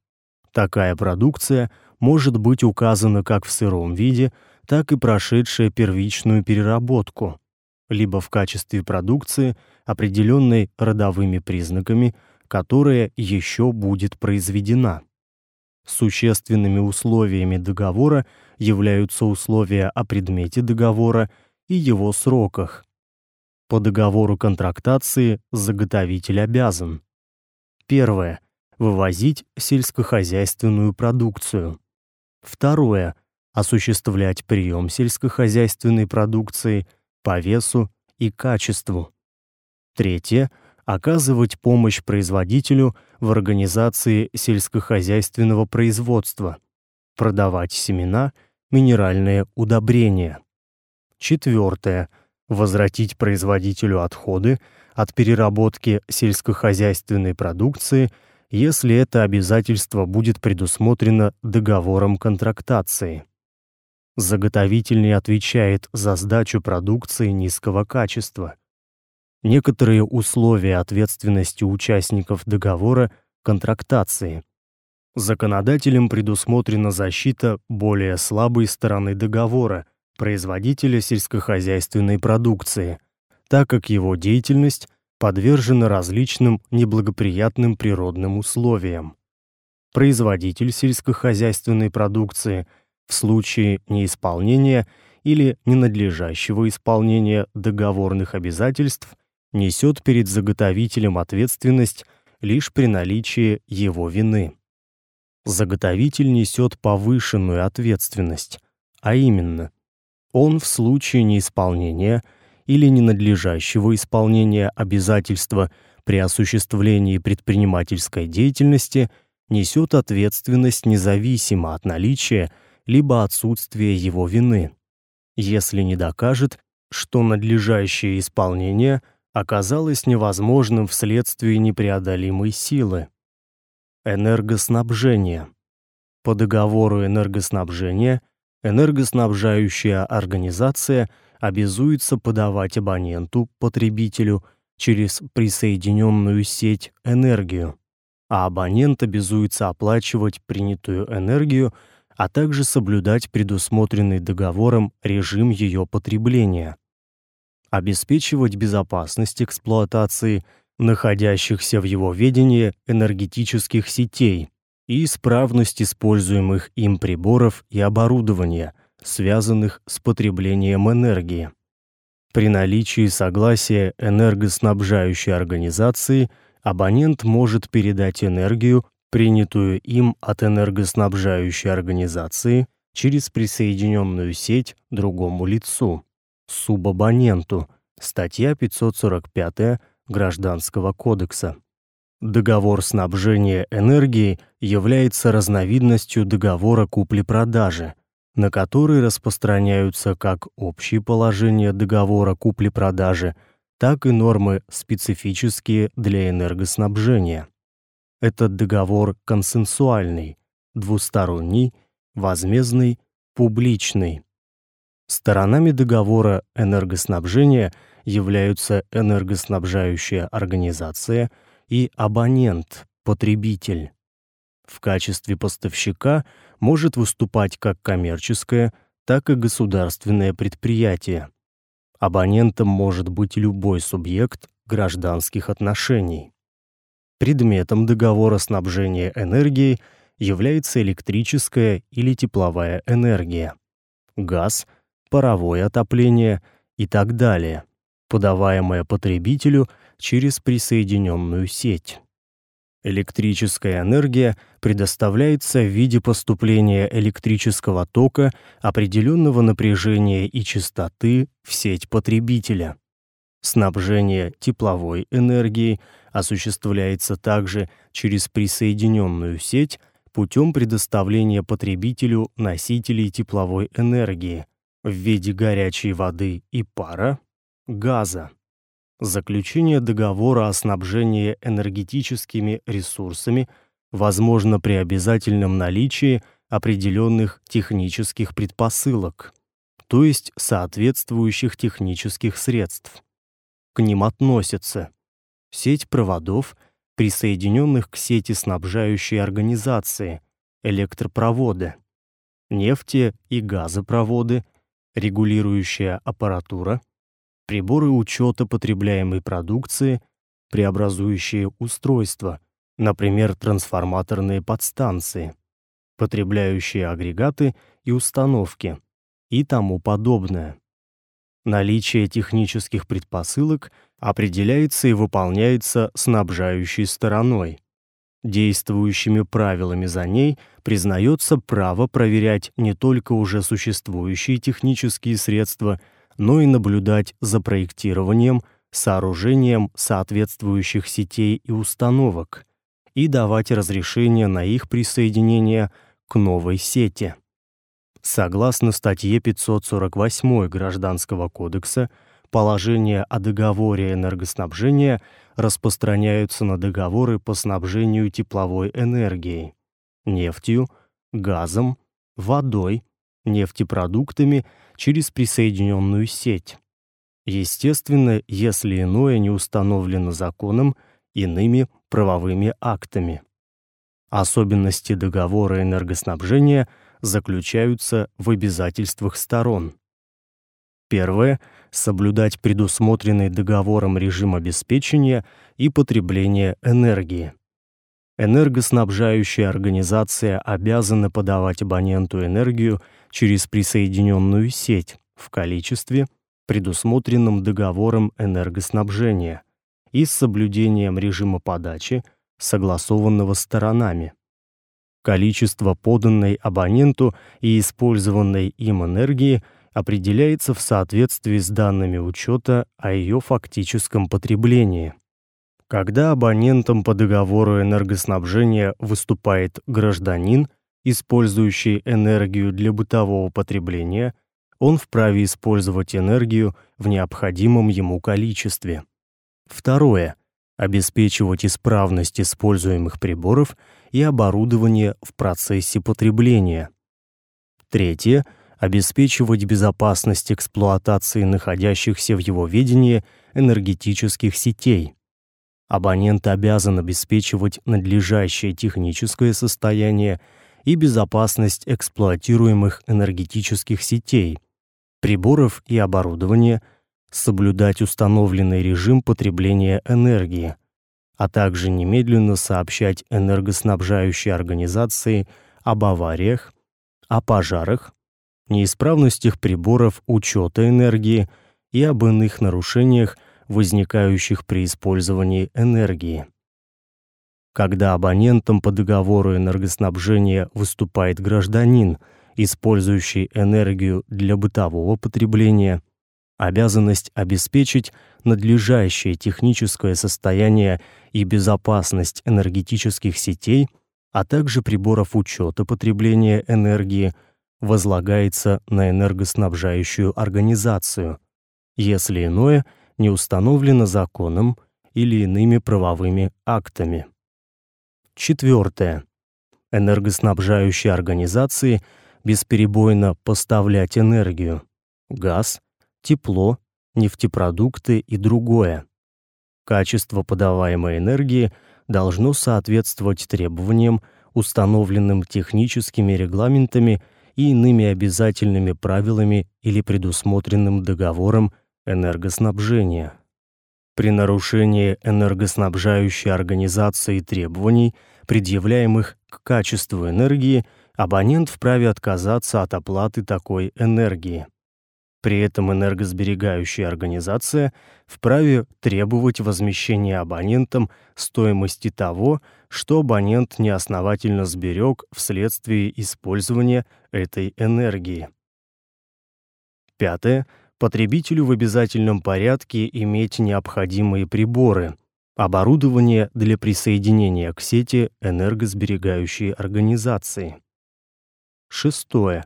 Такая продукция может быть указана как в сыром виде, так и прошедшая первичную переработку, либо в качестве продукции, определенной родовыми признаками, которая еще будет произведена. Существенными условиями договора являются условия о предмете договора и его сроках. По договору контрактации заготовитель обязан: первое вывозить сельскохозяйственную продукцию. Второе осуществлять прием сельскохозяйственной продукции по весу и качеству. Третье оказывать помощь производителю в организации сельскохозяйственного производства, продавать семена, минеральные удобрения. Четвертое возвратить производителю отходы от переработки сельскохозяйственной продукции, если это обязательство будет предусмотрено договором контрактации. Заготовитель не отвечает за сдачу продукции низкого качества. Некоторые условия ответственности участников договора контрактации. Законодателем предусмотрена защита более слабой стороны договора производителя сельскохозяйственной продукции, так как его деятельность подвержена различным неблагоприятным природным условиям. Производитель сельскохозяйственной продукции в случае неисполнения или ненадлежащего исполнения договорных обязательств несет перед заготовителем ответственность лишь при наличии его вины. Заготовитель несет повышенную ответственность, а именно, он в случае неисполнения или ненадлежащего исполнения обязательства при осуществлении предпринимательской деятельности несет ответственность независимо от наличия либо отсутствия его вины, если не докажет, что надлежащее исполнение оказалось невозможным вследствие непреодолимой силы. Энергоснабжение. По договору энергоснабжения энергоснабжающая организация обязуется подавать абоненту, потребителю, через присоединенную сеть энергию, а абонент обязуется оплачивать принятую энергию а также соблюдать предусмотренный договором режим ее потребления, обеспечивать безопасность эксплуатации находящихся в его ведении энергетических сетей и исправность используемых им приборов и оборудования, связанных с потреблением энергии. При наличии согласия энергоснабжающей организации абонент может передать энергию принятую им от энергоснабжающей организации через присоединенную сеть другому лицу, субабоненту, статья 545 Гражданского кодекса. Договор снабжения энергией является разновидностью договора купли-продажи, на который распространяются как общие положения договора купли-продажи, так и нормы специфические для энергоснабжения. Этот договор консенсуальный, двусторонний, возмездный, публичный. Сторонами договора энергоснабжения являются энергоснабжающая организация и абонент, потребитель. В качестве поставщика может выступать как коммерческое, так и государственное предприятие. Абонентом может быть любой субъект гражданских отношений. Предметом договора снабжения энергией является электрическая или тепловая энергия, газ, паровое отопление и так далее, подаваемое потребителю через присоединенную сеть. Электрическая энергия предоставляется в виде поступления электрического тока определенного напряжения и частоты в сеть потребителя. Снабжение тепловой энергией осуществляется также через присоединенную сеть путем предоставления потребителю носителей тепловой энергии в виде горячей воды и пара, газа. Заключение договора о снабжении энергетическими ресурсами возможно при обязательном наличии определенных технических предпосылок, то есть соответствующих технических средств. К ним относятся сеть проводов, присоединенных к сети снабжающей организации, электропроводы, нефти- и газопроводы, регулирующая аппаратура, приборы учета потребляемой продукции, преобразующие устройства, например, трансформаторные подстанции, потребляющие агрегаты и установки и тому подобное. Наличие технических предпосылок определяется и выполняется снабжающей стороной. Действующими правилами за ней признается право проверять не только уже существующие технические средства, но и наблюдать за проектированием, сооружением соответствующих сетей и установок и давать разрешение на их присоединение к новой сети. Согласно статье 548 Гражданского кодекса, положения о договоре энергоснабжения распространяются на договоры по снабжению тепловой энергией, нефтью, газом, водой, нефтепродуктами через присоединенную сеть. Естественно, если иное не установлено законом, иными правовыми актами. Особенности договора энергоснабжения заключаются в обязательствах сторон. Первое соблюдать предусмотренный договором режим обеспечения и потребления энергии. Энергоснабжающая организация обязана подавать абоненту энергию через присоединенную сеть в количестве, предусмотренном договором энергоснабжения, и с соблюдением режима подачи, согласованного сторонами. Количество поданной абоненту и использованной им энергии определяется в соответствии с данными учета о ее фактическом потреблении. Когда абонентом по договору энергоснабжения выступает гражданин, использующий энергию для бытового потребления, он вправе использовать энергию в необходимом ему количестве. Второе обеспечивать исправность используемых приборов и оборудования в процессе потребления. Третье обеспечивать безопасность эксплуатации находящихся в его ведении энергетических сетей. Абонент обязан обеспечивать надлежащее техническое состояние и безопасность эксплуатируемых энергетических сетей, приборов и оборудования, соблюдать установленный режим потребления энергии, а также немедленно сообщать энергоснабжающей организации об авариях, о пожарах, неисправностях приборов учета энергии и об иных нарушениях, возникающих при использовании энергии. Когда абонентом по договору энергоснабжения выступает гражданин, использующий энергию для бытового потребления, обязанность обеспечить надлежащее техническое состояние и безопасность энергетических сетей, а также приборов учета потребления энергии возлагается на энергоснабжающую организацию, если иное не установлено законом или иными правовыми актами. Четвертое. Энергоснабжающие организации бесперебойно поставлять энергию, газ, тепло, нефтепродукты и другое. Качество подаваемой энергии должно соответствовать требованиям, установленным техническими регламентами и иными обязательными правилами или предусмотренным договором энергоснабжения. При нарушении энергоснабжающей организации требований, предъявляемых к качеству энергии, абонент вправе отказаться от оплаты такой энергии. При этом энергосберегающая организация вправе требовать возмещения абонентам стоимости того, что абонент неосновательно сберег вследствие использования этой энергии. Пятое потребителю в обязательном порядке иметь необходимые приборы, оборудование для присоединения к сети энергосберегающей организации. Шестое.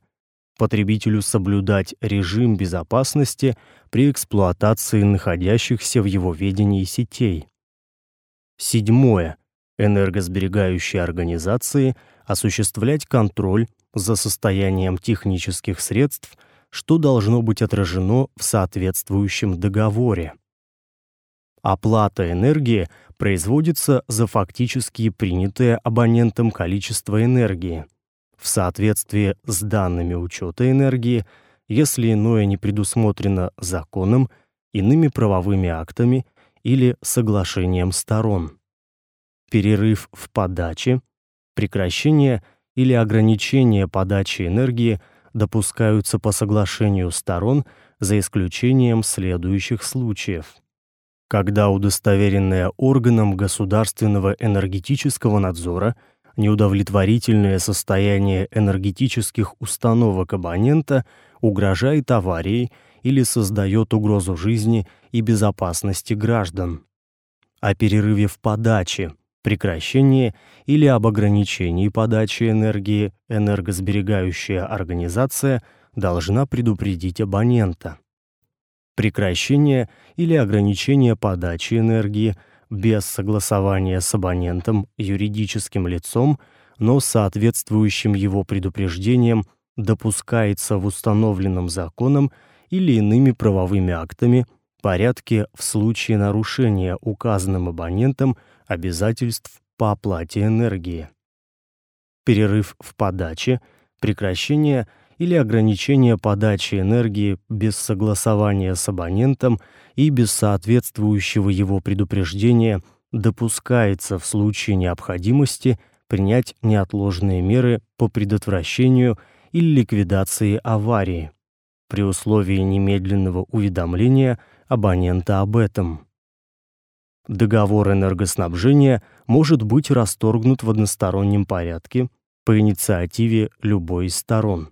Потребителю соблюдать режим безопасности при эксплуатации находящихся в его ведении сетей. Седьмое. Энергосберегающие организации осуществлять контроль за состоянием технических средств – что должно быть отражено в соответствующем договоре. Оплата энергии производится за фактически принятое абонентом количество энергии в соответствии с данными учета энергии, если иное не предусмотрено законом, иными правовыми актами или соглашением сторон. Перерыв в подаче, прекращение или ограничение подачи энергии – допускаются по соглашению сторон за исключением следующих случаев. Когда удостоверенное органом государственного энергетического надзора неудовлетворительное состояние энергетических установок абонента угрожает аварией или создает угрозу жизни и безопасности граждан. О перерыве в подаче прекращении или об ограничении подачи энергии энергосберегающая организация должна предупредить абонента. Прекращение или ограничение подачи энергии без согласования с абонентом юридическим лицом, но соответствующим его предупреждением допускается в установленном законом или иными правовыми актами порядке в случае нарушения указанным абонентом обязательств по оплате энергии. перерыв в подаче, прекращение или ограничение подачи энергии без согласования с абонентом и без соответствующего его предупреждения допускается в случае необходимости принять неотложные меры по предотвращению или ликвидации аварии при условии немедленного уведомления абонента об этом. Договор энергоснабжения может быть расторгнут в одностороннем порядке по инициативе любой из сторон.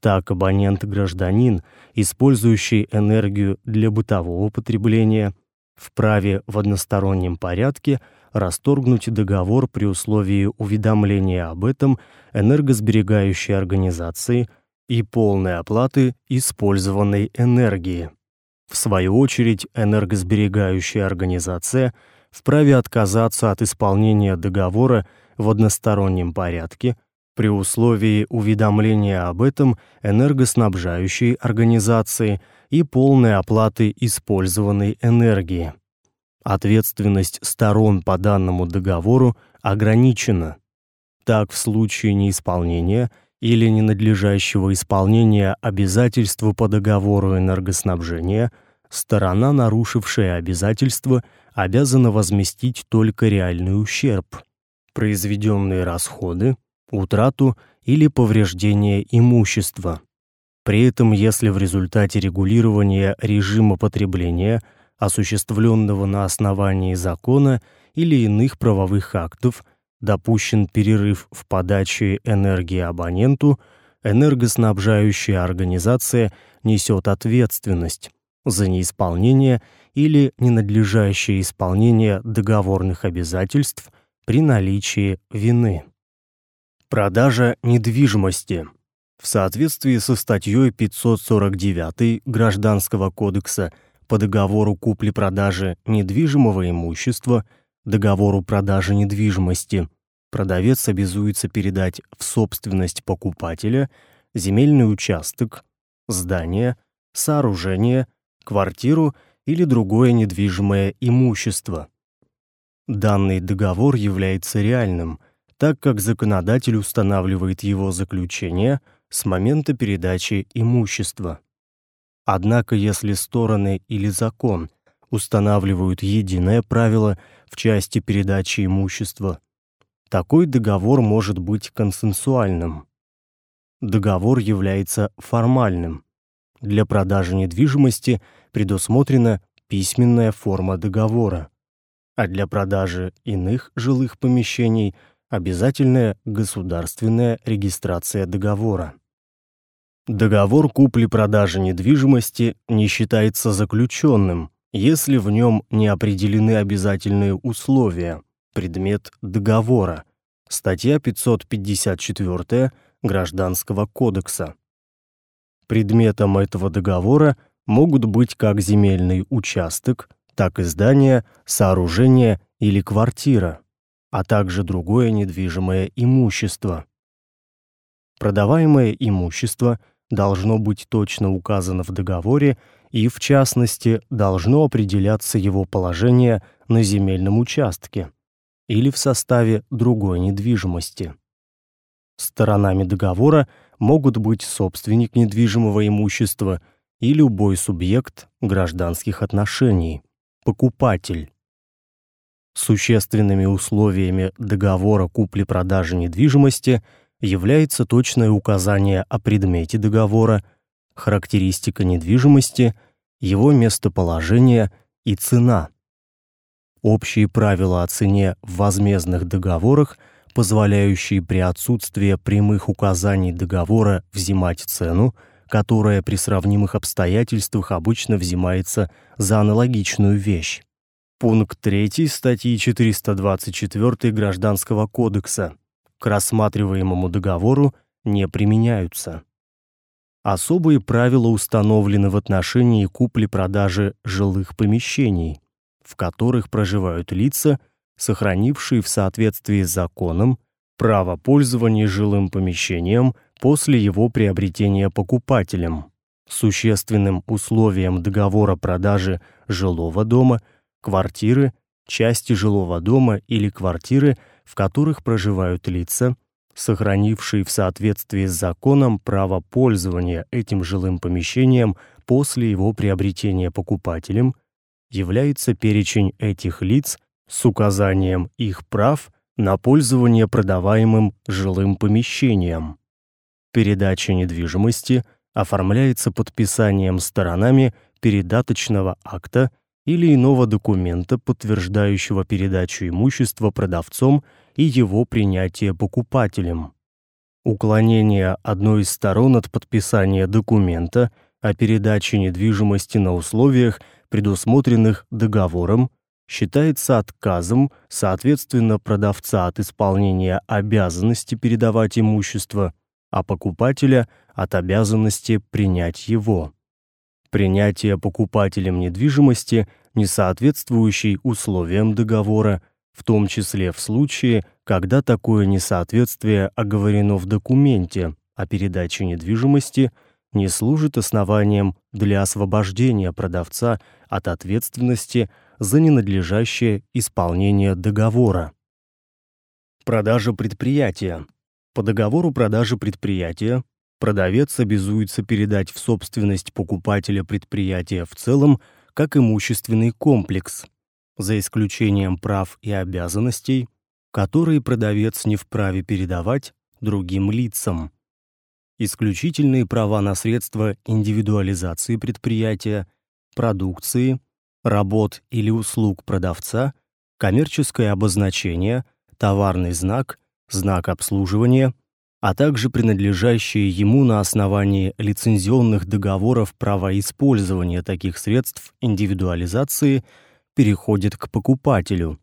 Так абонент-гражданин, использующий энергию для бытового потребления, вправе в одностороннем порядке расторгнуть договор при условии уведомления об этом энергосберегающей организации и полной оплаты использованной энергии. В свою очередь, энергосберегающая организация вправе отказаться от исполнения договора в одностороннем порядке при условии уведомления об этом энергоснабжающей организации и полной оплаты использованной энергии. Ответственность сторон по данному договору ограничена. Так в случае неисполнения или ненадлежащего исполнения обязательства по договору энергоснабжения сторона, нарушившая обязательство, обязана возместить только реальный ущерб, произведенные расходы, утрату или повреждение имущества. При этом, если в результате регулирования режима потребления, осуществленного на основании закона или иных правовых актов, допущен перерыв в подаче энергии абоненту, энергоснабжающая организация несет ответственность за неисполнение или ненадлежащее исполнение договорных обязательств при наличии вины. Продажа недвижимости. В соответствии со статьей 549 Гражданского кодекса по договору купли-продажи недвижимого имущества, договору продажи недвижимости, продавец обязуется передать в собственность покупателя земельный участок, здание, сооружение, квартиру или другое недвижимое имущество. Данный договор является реальным – так как законодатель устанавливает его заключение с момента передачи имущества. Однако, если стороны или закон устанавливают единое правило в части передачи имущества, такой договор может быть консенсуальным. Договор является формальным. Для продажи недвижимости предусмотрена письменная форма договора, а для продажи иных жилых помещений – обязательная государственная регистрация договора. Договор купли-продажи недвижимости не считается заключенным, если в нем не определены обязательные условия, предмет договора. Статья 554 Гражданского кодекса. Предметом этого договора могут быть как земельный участок, так и здание, сооружение или квартира а также другое недвижимое имущество. Продаваемое имущество должно быть точно указано в договоре и, в частности, должно определяться его положение на земельном участке или в составе другой недвижимости. Сторонами договора могут быть собственник недвижимого имущества и любой субъект гражданских отношений, покупатель. Существенными условиями договора купли-продажи недвижимости является точное указание о предмете договора, характеристика недвижимости, его местоположение и цена. Общие правила о цене в возмездных договорах, позволяющие при отсутствии прямых указаний договора взимать цену, которая при сравнимых обстоятельствах обычно взимается за аналогичную вещь. Пункт 3 статьи 424 Гражданского кодекса к рассматриваемому договору не применяются. Особые правила установлены в отношении купли-продажи жилых помещений, в которых проживают лица, сохранившие в соответствии с законом право пользования жилым помещением после его приобретения покупателем. Существенным условием договора продажи жилого дома – квартиры, части жилого дома или квартиры, в которых проживают лица, сохранивший в соответствии с законом право пользования этим жилым помещением после его приобретения покупателем, является перечень этих лиц с указанием их прав на пользование продаваемым жилым помещением. Передача недвижимости оформляется подписанием сторонами передаточного акта или иного документа, подтверждающего передачу имущества продавцом и его принятие покупателем. Уклонение одной из сторон от подписания документа о передаче недвижимости на условиях, предусмотренных договором, считается отказом, соответственно, продавца от исполнения обязанности передавать имущество, а покупателя от обязанности принять его. Принятие покупателем недвижимости, не соответствующей условиям договора, в том числе в случае, когда такое несоответствие оговорено в документе о передаче недвижимости, не служит основанием для освобождения продавца от ответственности за ненадлежащее исполнение договора. Продажа предприятия. По договору продажи предприятия продавец обязуется передать в собственность покупателя предприятия в целом как имущественный комплекс, за исключением прав и обязанностей, которые продавец не вправе передавать другим лицам. Исключительные права на средства индивидуализации предприятия, продукции, работ или услуг продавца, коммерческое обозначение, товарный знак, знак обслуживания, а также принадлежащие ему на основании лицензионных договоров права использования таких средств индивидуализации переходят к покупателю,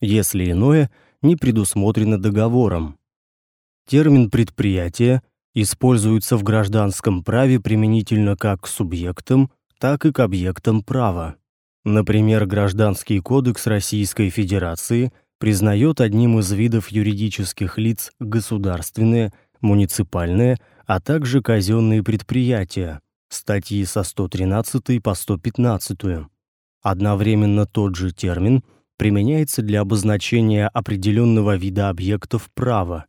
если иное не предусмотрено договором. Термин предприятие используется в гражданском праве применительно как к субъектам, так и к объектам права. Например, Гражданский кодекс Российской Федерации признает одним из видов юридических лиц государственные, муниципальные, а также казенные предприятия. Статьи со 113 по 115. Одновременно тот же термин применяется для обозначения определенного вида объектов права.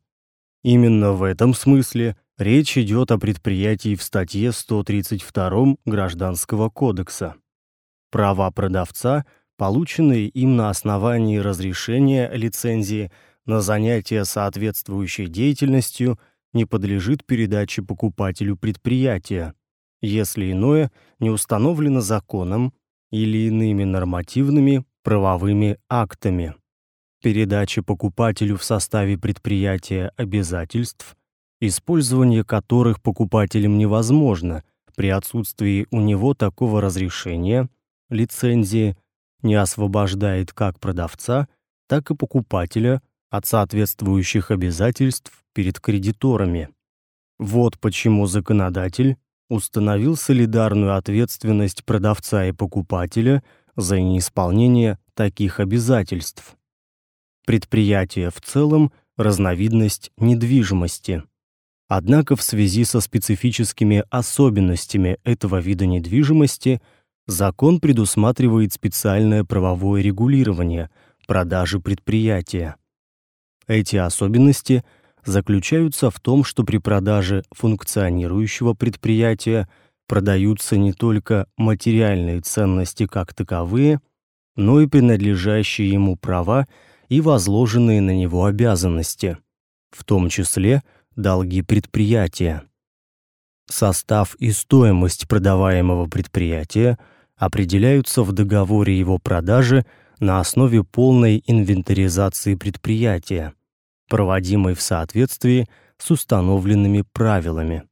Именно в этом смысле речь идет о предприятии в статье 132 Гражданского кодекса. Права продавца, полученные им на основании разрешения лицензии на занятие соответствующей деятельностью, не подлежит передаче покупателю предприятия, если иное не установлено законом или иными нормативными правовыми актами. Передача покупателю в составе предприятия обязательств, использование которых покупателем невозможно при отсутствии у него такого разрешения, лицензии не освобождает как продавца, так и покупателя от соответствующих обязательств перед кредиторами. Вот почему законодатель установил солидарную ответственность продавца и покупателя за неисполнение таких обязательств. Предприятие в целом разновидность недвижимости. Однако в связи со специфическими особенностями этого вида недвижимости закон предусматривает специальное правовое регулирование продажи предприятия. Эти особенности заключаются в том, что при продаже функционирующего предприятия продаются не только материальные ценности как таковые, но и принадлежащие ему права и возложенные на него обязанности, в том числе долги предприятия. Состав и стоимость продаваемого предприятия определяются в договоре его продажи на основе полной инвентаризации предприятия, проводимой в соответствии с установленными правилами.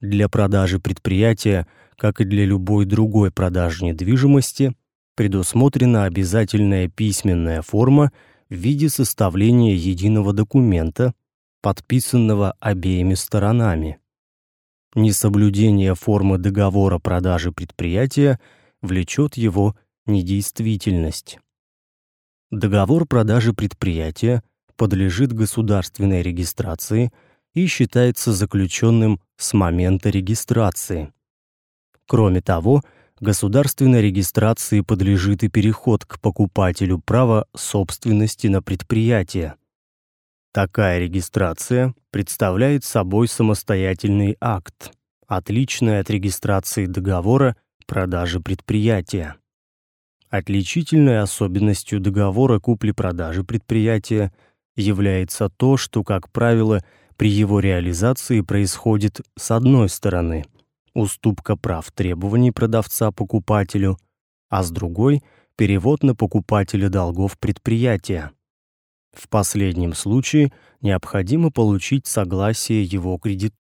Для продажи предприятия, как и для любой другой продажи недвижимости, предусмотрена обязательная письменная форма в виде составления единого документа, подписанного обеими сторонами. Несоблюдение формы договора продажи предприятия влечет его недействительность. Договор продажи предприятия подлежит государственной регистрации и считается заключенным с момента регистрации. Кроме того, государственной регистрации подлежит и переход к покупателю права собственности на предприятие. Такая регистрация представляет собой самостоятельный акт, отличный от регистрации договора продажи предприятия. Отличительной особенностью договора купли-продажи предприятия является то, что, как правило, при его реализации происходит с одной стороны уступка прав требований продавца покупателю, а с другой перевод на покупателя долгов предприятия. В последнем случае необходимо получить согласие его кредиторов.